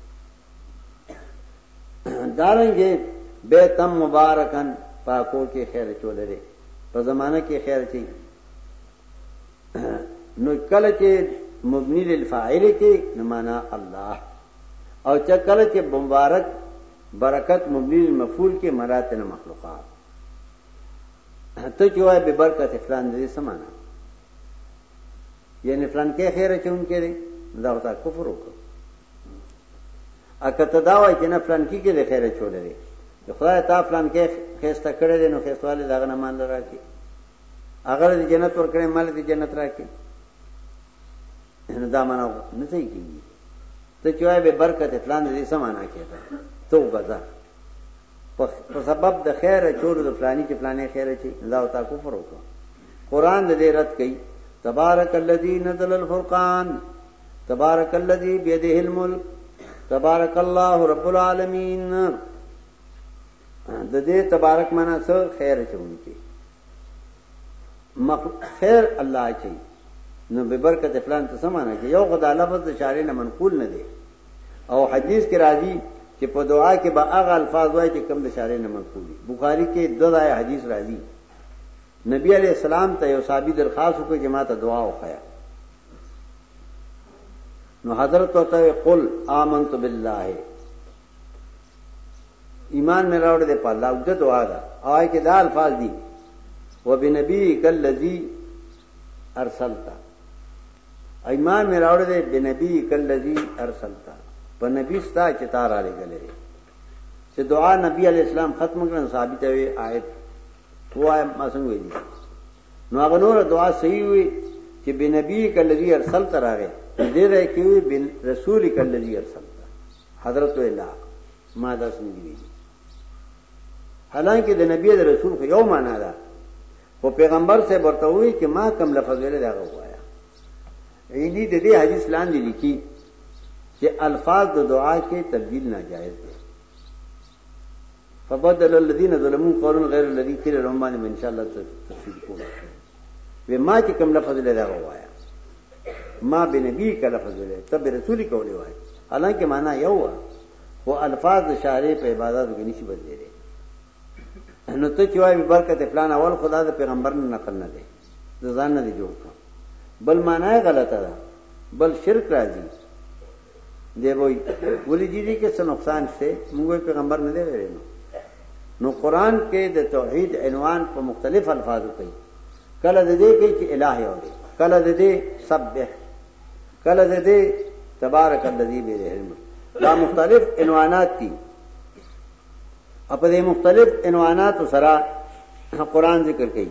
دارنګه به تم مبارکن پاکو کې خیر چولې دې په زمانہ کې خیر چي نو کله چې مبني للفاعل کې نو معنا الله او چا کله چې مبارک برکت مبنی مفعول کې مرات نه مخلوقات ته چې وای به برکت فلان دې سمانه یعنی فلان کې خیره چون کې دې دا وتا کفر وکړه اکه ته دا وای چې نه فلان کې کې دې خیره چولې دې خدای ته فلان کې خېسته کړې دې نو خېستواله داغه نه مان راکې هغه دې جنت ور کړې مال دې جنت راکې نو دا معنا نه ځای کیږي ته چې وای به برکت پلان دې سم معنا کېده تو بزا په سبب د خیره چور د پلاني چې پلانې خیره چې دا او تا کفر وکړ قران دې رد کړي تبارک الذی نزل الفرقان تبارک الذی بيدیه الملک تبارک الله رب العالمین د دې تبارک معنا څه خیر چونکی مخ خیر الله چي نو به برکت فلان ته سمانه کې یو خدای لفظ د شارې نه منقول نه دی او حدیث کې راځي چې په دعا کې به هغه الفاظ وایي چې کم د شارې نه منقول دي بخاری کې دوه ځای حدیث راځي نبی علیہ السلام ته یو صحابي درخواست وکړ چې ماته دعا وخیا نو حضرت ته قل آمنت بالله ایمان مې راوړی دی په الله اوږده دعا ده او هغې کې دا الفاظ دي وبنبیک الذي ارسلت ایمان مې راوړی دی بنبیک الذي ارسلت په نبی ستا چې تا را لېږلی دی چې دعا نبی علی اسلام ختم کړن صحابي ته وی آیت وای ما څنګه ویلی نو هغه نور دعا صحیح وي چې بنبیک الذي ارسلت راغی دې راکې وی بن رسولک الذي ارسلت حضرت وی لا ما داس نه دی ویلي حالانکه د نبی د رسول خو یو معنا ده خو پیغمبر سے ورته وی چې ما کم لفظ ویل دا غوایا ایدی د دې حدیث لاندې لیکي چې الفاظ د دعا کې تبدیل ناجایز دي فبدل الذين ظلموا قولا غير الذي قيل لهم ان شاء الله تفسير کوم وی ما چې کوم لفظ له دا وایا ما به نبی کا لفظ له ته به رسول کولی وای حالانکه معنا یو و او الفاظ د شارې په عبادت کې نشي بدلېږي نو ته چې وای برکت پلان اول خدا د پیغمبر نه نقل نه دی د ځان نه دی جوړ کړ بل معنا غلطه ده بل شرک راځي دی وای ولی دې دې کې څه نقصان شته موږ پیغمبر نه دی ویل نو نو قران کې د توحید عنوان په مختلف الفاظو کوي کله دې کې چې الہ یو دی کله دې سبح کله دې تبارک الذی به علم دا مختلف عنوانات دي په دې مختلف عنوانات سره قران ذکر کوي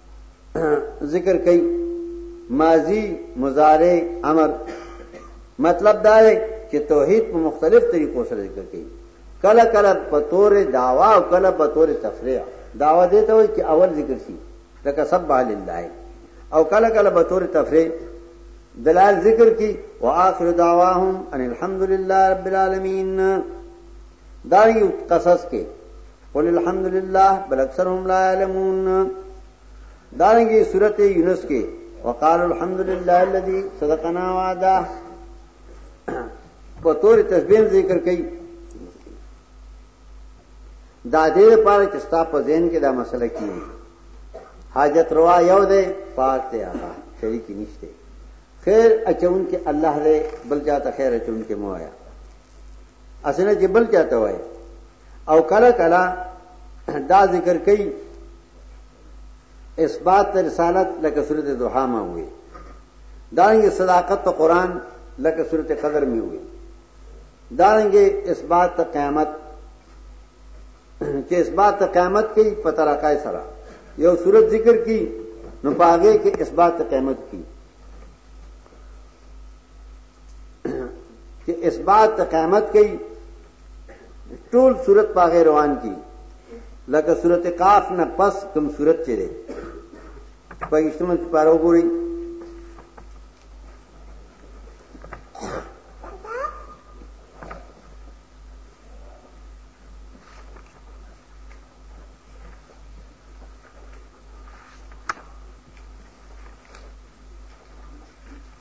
ذکر کئی ماضی مزارے امر مطلب دا ہے کہ توحید پہ مختلف طریقوں سے ذکر کئی کل کل بطور دعوی او کل بطور تفریح دعوی دیتا ہوئی کہ اول ذکر سی لکا سب بحل اللہ ہے او کل کل بطور تفریح دلال ذکر کی و آخر دعواہم ان الحمدللہ رب العالمین داری قصص کے قل الحمد لله بل اکثرهم لا يعلمون دارنګي سورته یونس کې وقال الحمد لله الذي صدقنا وعده په تور تسبیح ذکر کړي دا دې لپاره چې ستا په ذهن کې دا مسله کیږي حاجت روا یو دی پاک دی هغه شریک نشته خیر اچون کې الله دې بل چاته خیر اچون کې مو آیا اسنه چې بل چاته وایي او کله کله دا ذکر کوي اثبات رسالت لکه سورته دوحا ما وي دانګه صداقت ته قران لکه سورته قدر می وي دانګه اثبات ته قیامت چې اثبات ته قیامت کوي په طریقه سره یو صورت ذکر کی نو پاګه کې اثبات ته قیامت کی چې اثبات ته قیامت کوي ټول صورت په غیر روان کی لکه صورت قاف نه پس کوم صورت چې ده په اجتماع کې پاره وګورئ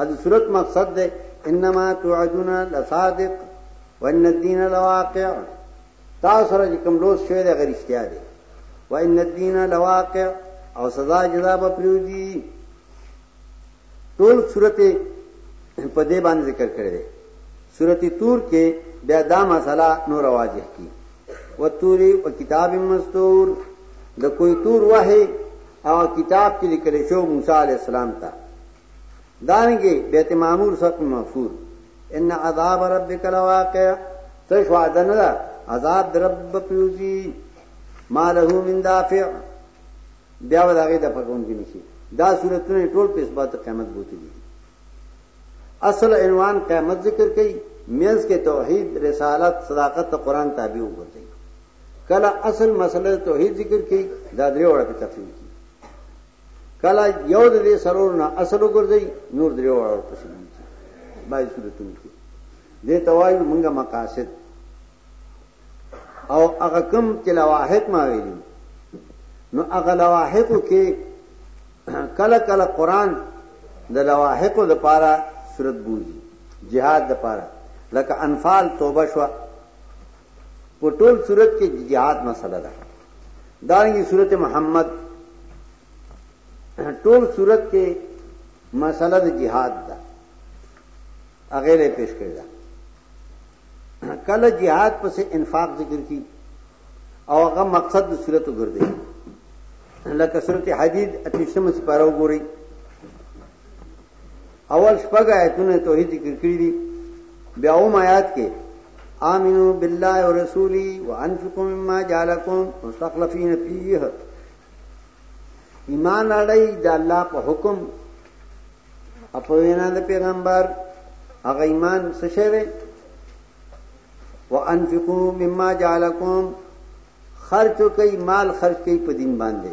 ا د صورت مقصد ده انما توعدون لصادق وان الدين لواقع تاسو سره کوم لوس شوی ده غریشتیا ده وان الدين لواقع او سزا جزا به پریودي ټول صورت په دې باندې ذکر کړی دی صورت تور کې بیا دا مسله نور واضح کی وتوری او کتاب مستور د کوئی تور وه او کتاب کې لیکل شو موسی علی السلام ته دانګي بیت معمور سخت مغفور ان عذاب ربک لواقع ته شو عدن دا عذاب رب پیوزی ما له من دافع بیا وداګه د فقون کې نشي دا صورتونه ټول په اثبات قیامت بوتي دي اصل عنوان قیامت ذکر کړي مینس کې توحید رسالت صداقت قرآن تابع وګرځي کله اصل مسله توحید ذکر کی دا درې وړه په تفصیل کی کله یو د دې سرور نه اصل وګرځي نور درې وړه په تفصیل کی بای صورتونو کی دې توای مونږه مقاصد او هغه کم چې لواحق ما ویلي نو هغه لواحق کې کله کله قران د لواحق د پاره صورت بوزي jihad د پاره لکه انفال توبه شو په ټول صورت کې جهاد مسله ده دارنګي صورت محمد ټول صورت کې مسله د جهاد ده هغه لري پیش کړی ده کله جهاد پسې انفاق ذکر کی او هغه مقصد د صورت وګرځي لکه صورت حدید اتیشم سپارو ګوري اول شپږ آیتونه توحید ذکر کړی دي بیا اوم آیات کې آمنو بالله او رسولي وانفقوا مما جعلكم مستخلفين فيه ایمان اړای د الله په حکم اپو وینا د پیغمبر هغه ایمان څه شوی وانفقوا مما جعلكم خرچو کوي مال خرچ کوي په دین باندې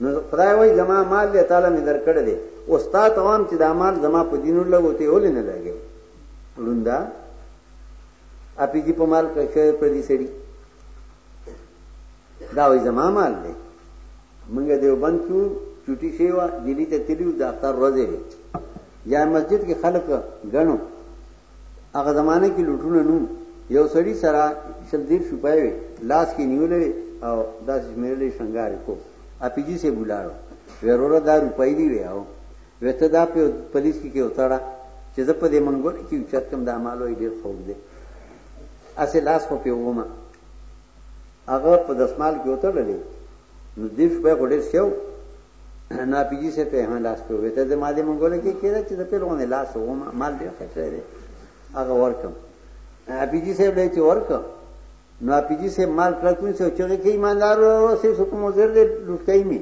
نو خدای وای زما مال دې تعالی مې درکړ دې او ستا توام چې دا مال زما په دینو لګوتې ولې نه لګې لوندا اپی جی په مال کې شوی پر دې سړي دا وای زما مال دې موږ دې وبند کیو چټي شي وا دلی ته تلیو د اختر ورځې یا مسجد کې خلک غنو هغه زمانه کې لوټونه نو یو سړی سره شل دیر شپای وي لاس کې نیولې او داسې شمیرلې شنګار کو اپیجی سه بولاړو وروره دا روپۍ دی وی او وته دا په پولیس کې کې وتاړه چې زه په دې منګول کې چت کم د مالو ډیر خوب دی اسه لاس خو په ومه هغه په دسمال کې وتړلې نو دې شپه خو ډېر سیو نا پیجی سے په هان لاس په وته د مالې منګول کې کېده چې د پیلونه لاس و ما مال ډېر خرچه دی هغه ورکم اپیجی سے له چې ورکم نو اپیجی سے مال کړکون سو چې کې ایماندار او سه حکم وزیر دې لوټای می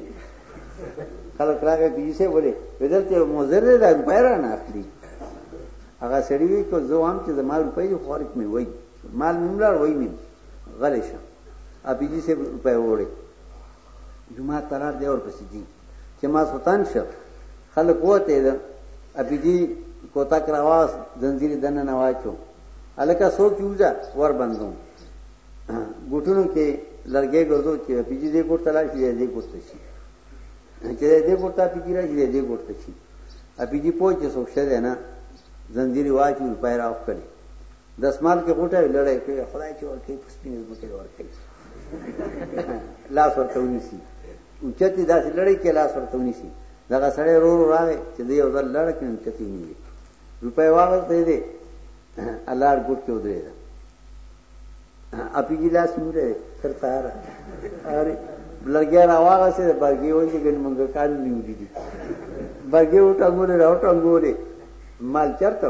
کله کلاګه پیجی سے بوله بدل ته مزر دې دا روپای را نه اخلي هغه سړی کو زو هم چې زما روپای خو ورک می وای مال مملار وای می غلې شه ابي جي صاحب په وړي جمعه تلار دی اور پسې دي چې ما سلطان شو خلک وته ده ابي جي کوتا کراواز زنجیر دنه نه واچو الکه سو کیوزا ور بندو ګټونو کې لړګې ګرځو چې ابي جي دې کوټه لا شي دې کوټه شي چې دې کوټه ابي جي راځي دې کوټه شي ابي جي پوهې سو شه ده نه زنجیر واچو پیراو کړي دسمال کې غوټه لړې کې خدای چې ورکې په سپینې ځمکه ورکې لاس ورته ونیسي او چتی داسې لړې کې لاس ورته ونیسي دغه سړی رو رو راغی چې دی یو ځل لړ کړم چتی نیوي روپۍ واغسته دی الله ګوټ کې ودرې ده اپی جی لاس نوره تر تار اره لګیا را واغه سي برګي وای چې ګن مونږه کار نیولې دي برګي او ټنګولې راو ټنګولې مال چرته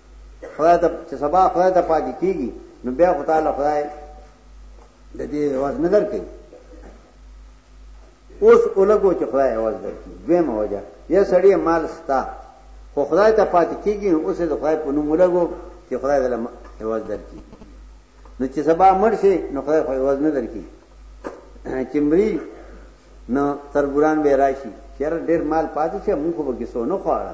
خدای ته چې سبا خدای ته پاتې کیږي نو بیا خو تعالی خدای د دې واز نه درکې اوس اولګو چې خدای واز درکې دوی موجه یا سړی مال ستا خو خدای ته پاتې کیږي نو اوس د خدای په نوم ولګو چې خدای دې واز درکې نو چې سبا مړ شي نو خدای خو واز نه درکې چې مري نو ترګوران به راشي چیرې ډېر مال پاتې شه موږ به کې سونو خواړه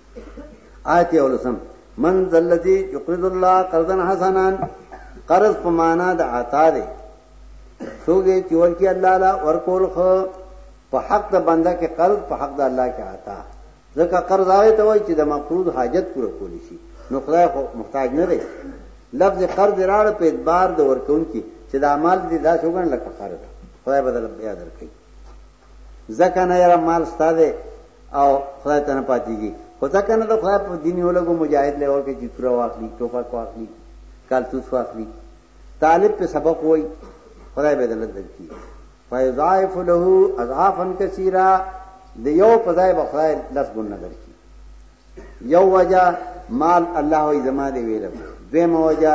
آیت اولسم من ذلذی یقرض الله قرضا حسنا قرض په معنا د عطا دی څوک دی چې ورکی الله لا ورکول خو په حق د بنده کې قرض په حق د الله کې عطا ځکه قرض هغه ته وایي چې د مفروض حاجت پوره کولی شي نو خدای خو محتاج نه دی لفظ قرض راړ په اعتبار د ورکون کې چې د اعمال دي دا څنګه لکه قرض خدای بدل بیا درکړي ځکه نه یاره مال ستا دی او خدای ته نه پاتېږي خو ځکه نه د خدای په دین یو لګو مجاهد لیول کې چې توره واخلي ټوپک واخلي کالتوس واخلي طالب په سبق وای خدای به دلته درکړي فیضاعف له اضعافا کثیره د یو په ځای به خدای لس ګونه درکړي یو وجه مال الله وي زما دی ویل دویمه وجه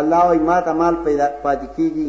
الله وي ما ته مال پیدا پاتې کیږي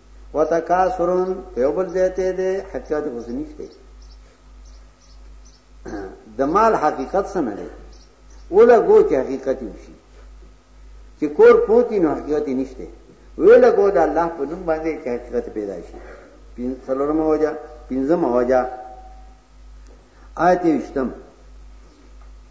وتکاسرون یو بل ځای ته دی حقیقت اوس نشته د مال حقیقت څه نه دی ولا گو چې حقیقت وشي چې کور پوتی نو حقیقت نشته ویل گو د الله په نوم باندې چې حقیقت پیدا شي پین څلورم وجه پینځم وجه آیت وشتم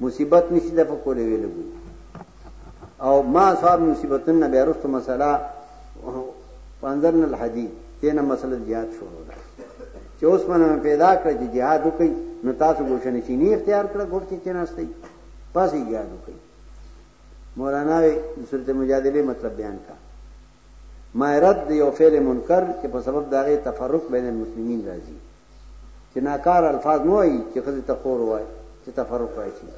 مصیبت نشي د په کولې ویل ګو او ما صاحب مصیبتن نه بیرست مسله پنځر نه الحدی دینه مسله زیات شروع ده چې اوس منه پیدا کړ چې jihad وکي نو تاسو ګوشنه چینی اختیار کړ ګوټ کې چناستي پاسې jihad وکي مولانا وی صورت مجادله مطلب بیان کا ما رد یو فعل منکر چې په سبب داغه تفرق بین المسلمین راځي چې ناکار الفاظ مو وایي چې خزه ته خور وایي چې تفرق راشي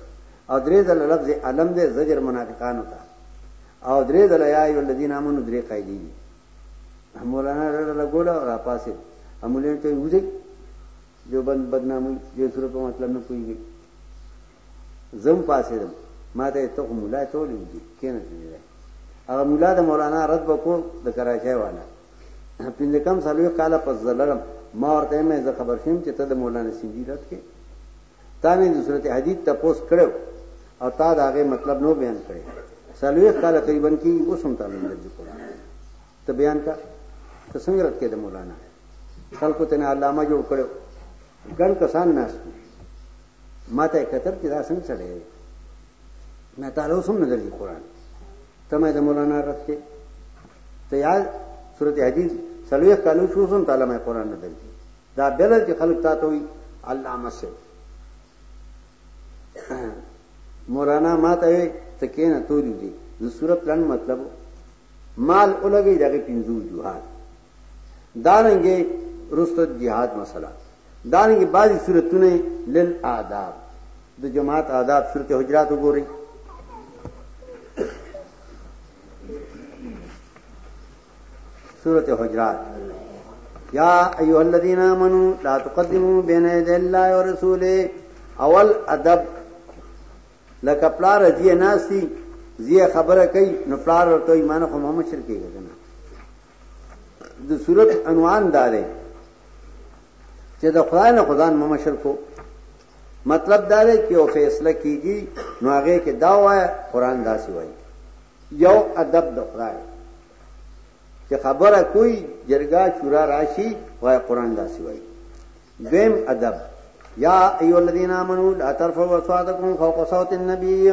او درې ځل لفظ علم دې زجر منافقانو ته او درې ځل یا ایو الذین امنو درې قاعده دي مولانا رړه لګولا را پاسه امولین ته وځي جو بند بدنامي جو سره په مطلب نه کوي زم پاسه دم ما ته ته مولا ته ولې دي کینه دي هغه مولا د مولانا رد وکړ د کراچۍ والا پنځه کم سالوي کاله پس زلړم ما ورته مې زه خبر شوم چې ته د مولانا سیندی رات کې تا مې د صورت حدیث ته پوس کړو او تا دا غي مطلب نو بیان کړي سالوي کاله تقریبا کې اوس هم تعلیم لري قرآن ته بیان کا ته څنګه رات کې د مولانا خلکو ته نه علامه جوړ کړو ګڼ کسان ناس ما ته کتر چې دا څنګه چړې نه تعالی سم نه درځي قرآن تمه د مولانا رسته ته یاد سورته حدیث سلوخ کالو شو سم تعالی مې قران نه درځي دا بل چې خلک تا ته وي علامه سه مولانا ما ته ته کینه تو دي د صورت لن مطلب مال اولګي دغه پنځو جوهات دارنګه رسته جهاد مسله دارنګه بعضی صورتونه لل آداب د جماعت آداب صورت حجرات وګورئ سورت حجرات یا ایها الذین آمنو لا تقدمو بین یدی الله و رسوله اول ادب لکه پلار دی ناسی زی خبره کوي نو پلار ورته ایمان خو محمد شرکی کنه د صورت عنوان دا دی چې د خدای نه خدان مو مشرکو مطلب دا دی چې او فیصله کیږي نو هغه کې دا وایي قران داسې وایي یو ادب د خدای چې خبره کوي جرګه شورا راشي وایي قران داسې وایي دیم ادب یا ایو الذین آمنو لا ترفعوا اصواتکم فوق صوت النبی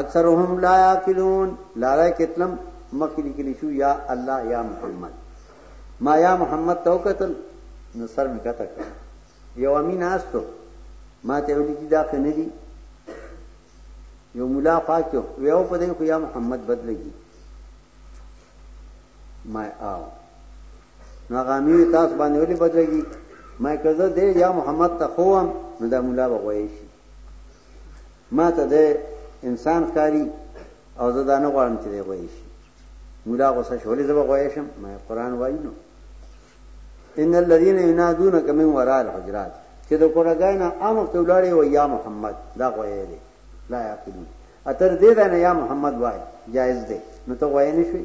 اکثرهم لا یاکلون لاره کې تلم مخکې لیکل شو یا الله یا محمد ما یا محمد تو قتل نو سر مې کته کړ یو امین استو ما ته ولې چې دا خنه دي یو مولا پاکو ویو په دې خو یا محمد بدلږي ما آو نو غامی تاسو باندې ولې بدلږي ما کزه دې یا محمد ته خوم نو دا مولا بغوي شي ماته دی انسان ښکاری او زه دا نه غواړم چې دی غوي شي مولا غوسه شولې زه به غوي شم ما قران وایي نو ان الذين ينادونك من وراء الحجرات چې د کورګای نه امر ته ولاړې و یا محمد دا غوي دی لا یقین اتر دې دا نه یا محمد وای جایز دی نو ته وای نه شي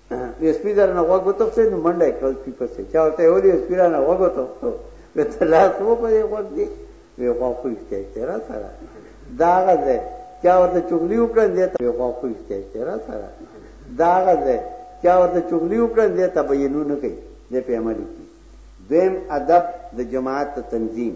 وې سپی در نه غوږ وته څه نو منډه کړل سپی پسې چا ته ولې سپی را نه غوږ وته وې ته لا څو په دې غوږ دی وې غوږ خو یې تیرا سره دا غزه چا ورته چغلی وکړل دې ته وې غوږ خو یې تیرا سره دا غزه چا ورته چغلی وکړل دې ته به یې نو نه کوي دې په عمل کې دویم ادب د جماعت تنظیم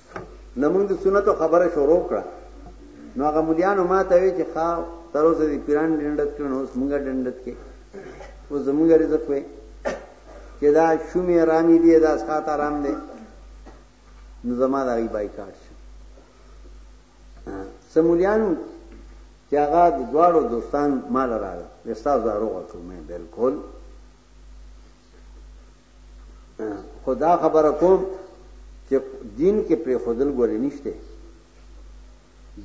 نه مونږ د سنتو خبره شروع کړه نو هغه مليانو ما ته وی چې ښا تر اوسه دې پیران ډنډت کړو اوس مونږه ډنډت کې او زمونږ رزق وي چې دا شومې رامي دی دا سات آرام دی نو زما دا غي بایکاټ شو سمولیانو چې هغه د دواړو دوستان مال راغله وستا زارو غوښتو مې بالکل خدا خبره کوم چې دین کې پر خودل ګورې نشته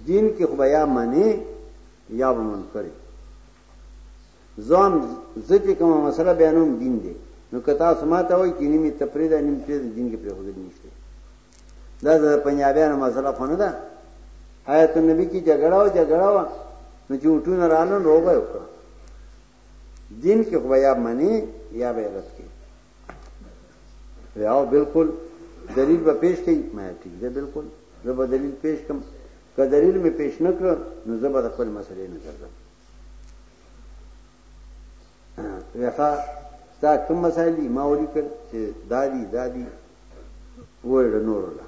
دین کې خو بیا منی یا به من کړی ځان زتی کومه مسله بیانوم دین دی نو کتا سماته وای چې نیمه تفریدا نیم چې دین کې پر خودل نشته دا د پنجابیانو مسله خو نه ده آیت النبی کی جګړه او جګړه وا نو چې وټونه رانن روغه وکړه دین کې خو یا منی یا به رد کې یاو بالکل دلیل به پیش کړي مې ټیک ده بالکل زه به دلیل پیش کوم که دلیل مې پیش نکړ نو زه به خپل مسلې نه ګرځم ویخه ستا کوم مسائل دي ما ولیکل چې دادی دادی وړ نور لا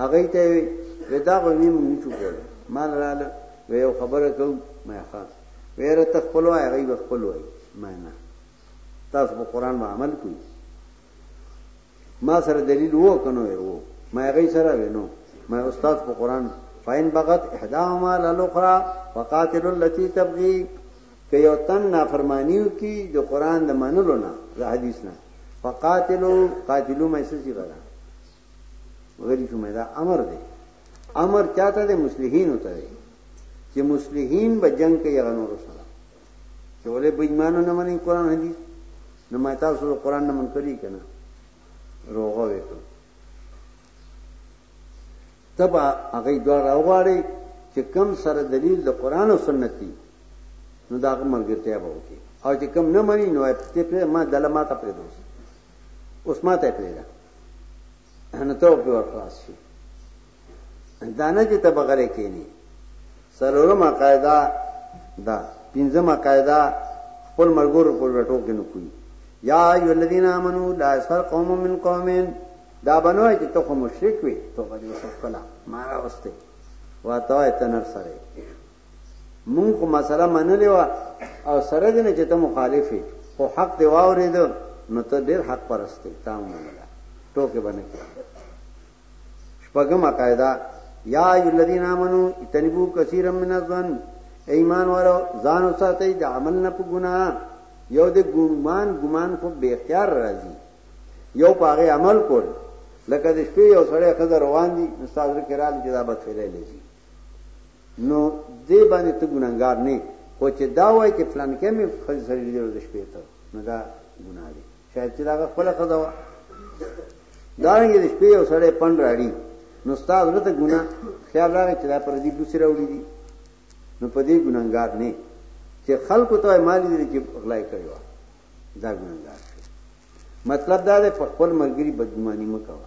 هغه ته وی ودا غو نیم نیچو کول مال رااله وی یو خبره کوم ما ښا ویره تخپل وای غیب خپل وای ما نه تاسو په قران باندې عمل کوئ ما سره دلیل وو کنو وو ما غي سره وینو ما استاد په قران فاین بغت احداهما للخرا وقاتل التي تبغي که یو تن نافرمانیو کی د قران د منلو نه د حدیث نه فقاتلو قاتلو مې سسی غره غریب شوم دا امر دی امر چاته دی مصلحین ته دی چې مصلحین به جنگ کوي هغه نور سره چې ولې به ایمان نه مني قران حدیث نو ما تاسو قران نه منکري کنه روغه وکړه تبا هغه دوه راوغاړي چې کم سره دلیل د قران او سنت دی نو دا مرګ ته به وکي او چې کم نه مني نو ته ما دلما ته پرې دوس اوس ماته پیدا نو ته په ورخلاص شي دانه چې ته بغره کېنی سلورمه قاعده دا پنځمه قاعده خپل مرګورو په ورټو کې نه کوي یا ایو الذین آمنو لا اسخر قوم من قومین دا بنوي چې ته مشرک وي ته غوړي وسکلا ما راوسته واته ته نر سره مونږ خو مسله منلې و او سره دې نه چې ته مخالف یې خو حق دی واورید نو ته ډیر حق پرست یې تا ومنله ټوکې باندې کړه شپږمه قاعده یا ای الذین آمنو اتنبو کثیرا من الظن ایمان والو ځان وساتئ د عمل نه په ګناه یو د ګمان ګمان خو به اختیار راځي یو پاغه عمل کول لکه د شپې یو سړی خزر روان دي استاد رکرال چې دا بد فعل لږي نو دې باندې ته ګناهګار نه خو چې دا وای چې فلانکې مې خځې سره لیدلو د شپې ته نو دا ګناه دی شاید چې دا هغه خپله ښځه وه دارنګې د شپې یو سړی پنډ راړي نو ستا زړه ته ګناه خیال راغی چې دا پردي بوسې راوړي دي نو په دې ګناهګار نه چې خلکو ته یې مال دي چې غلای کړی وه دا ګناهګار مطلب دا دی په خپل ملګري بدګماني مه کوه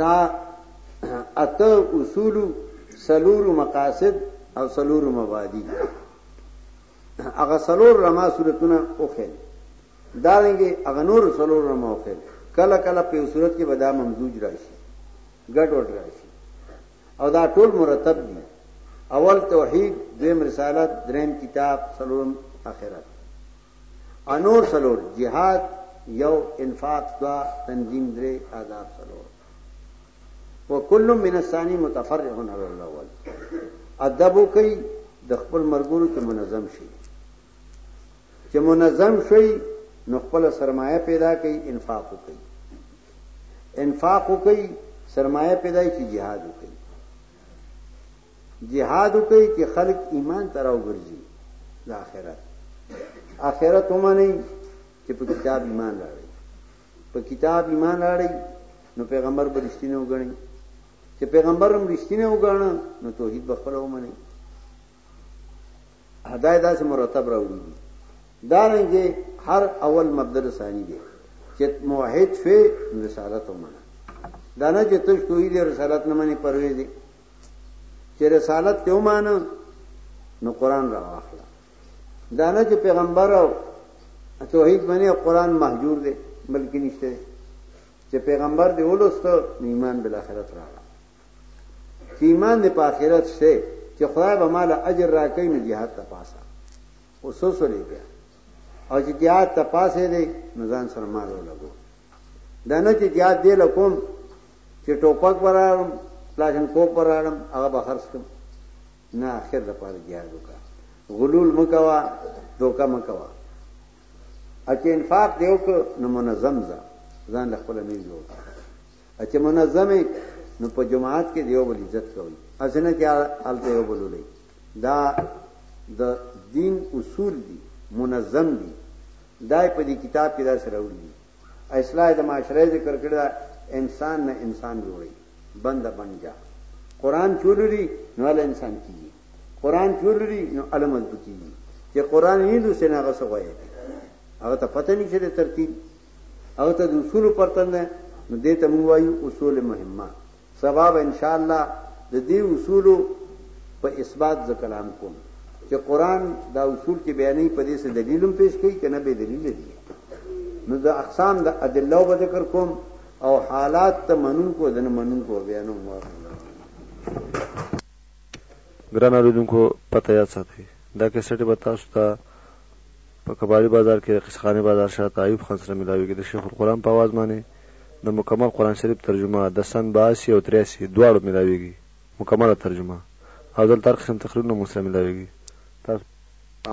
دا اته اصول سلور مقاصد او سلور مبادی هغه سلور رما صورتونه اوخه دا رنګي هغه نور سلور رما اوخه کله کله په صورت کې بدا ممزوج راشي ګډ وډ راشي او دا ټول مرتب دي اول توحید دویم رسالت دریم کتاب سلورم اخرت او نور څلور، جهاد یو، انفاق دوه، تنظیم درې، آداب څلور. وکل من الثانی متفرع عن الاول ادب کوي د خپل مرګورو کې منظم شي چې منظم شي نو خپل سرمایه پیدا کوي انفاق کوي انفاق کوي سرمایه پیدا کوي چې jihad کوي جهاد وکي چې خلک ایمان ته راوګرځي د آخرت آخرت هم نه چې په کتاب ایمان راړي په کتاب ایمان راړي نو پیغمبر به رښتینه وګڼي چې پیغمبر هم رښتینه وګڼه نو توحید به خپل ومني هدايه داسې مرتب راوړي دا رنګه هر اول مبدل ثاني دی چې موحد شوی رسالت ومنه دا نه چې تاسو توحید رسالت نه مني پروي دي چې رسالت ته ومانه نو قران را واخله دا نه چې پیغمبر او توحید باندې قران محجور دی بلکې نشته چې پیغمبر دی ولوسته ایمان بل اخرت راغله چې ایمان دی په اخرت شته چې خدای به مال اجر راکړي نه جهاد ته پاسه اوسوسو لري او چې جهاد ته پاسې دی نو ځان سره مال ولګو دا نه چې جهاد دی لکوم چې ټوپک براړم لاشن کوپ براړم هغه به خرڅ کړم نه اخر د پاره جهاد وکړه غلول مکوا دوکا مکوا اچې انفاق دیو کو نو منظم ځه ځان له خپل نه جوړ اچ منظمه نو په جماعت کې دیو بل عزت کوي اسنه چې الته یو بل لې دا د دین اصول دي منظم دي دای په دې کتاب کې دا سره وړي اصلاح د معاشره ذکر کړه انسان نه انسان جوړي بنده بن جا قران چورلی نو ال انسان کیږي قران چورلی نو ال مضبوطی چې قران یې دوسه نه غسه وایي هغه ته پته نشته ترتیب هغه ته د اصول پرتن ده نو دې ته موږ وایو اصول مهمه سبب ان شاء الله د دې اصول په اثبات ز کلام کوم چې قران دا اصول کې بیانې په دې سره دلیلم پیش کړي کنه به دلیل دي نو د اقسام د ادله و ذکر کوم او حالات ته منون کو دنه منون کو بیانو مو ګران اوریدونکو پته یاد ساتئ دا کیسټ به تاسو ته په کباړي بازار کې رقیص خانې بازار شاته ایوب خان سره ملاویږي د شیخ القرآن په اواز باندې د مکمل قرآن شریف ترجمه د سن باسی او تریاسی دواړو ملاویږي مکمله ترجمه او دلته هر قسم تقریرونه مونږ سره ملاویږي تاسو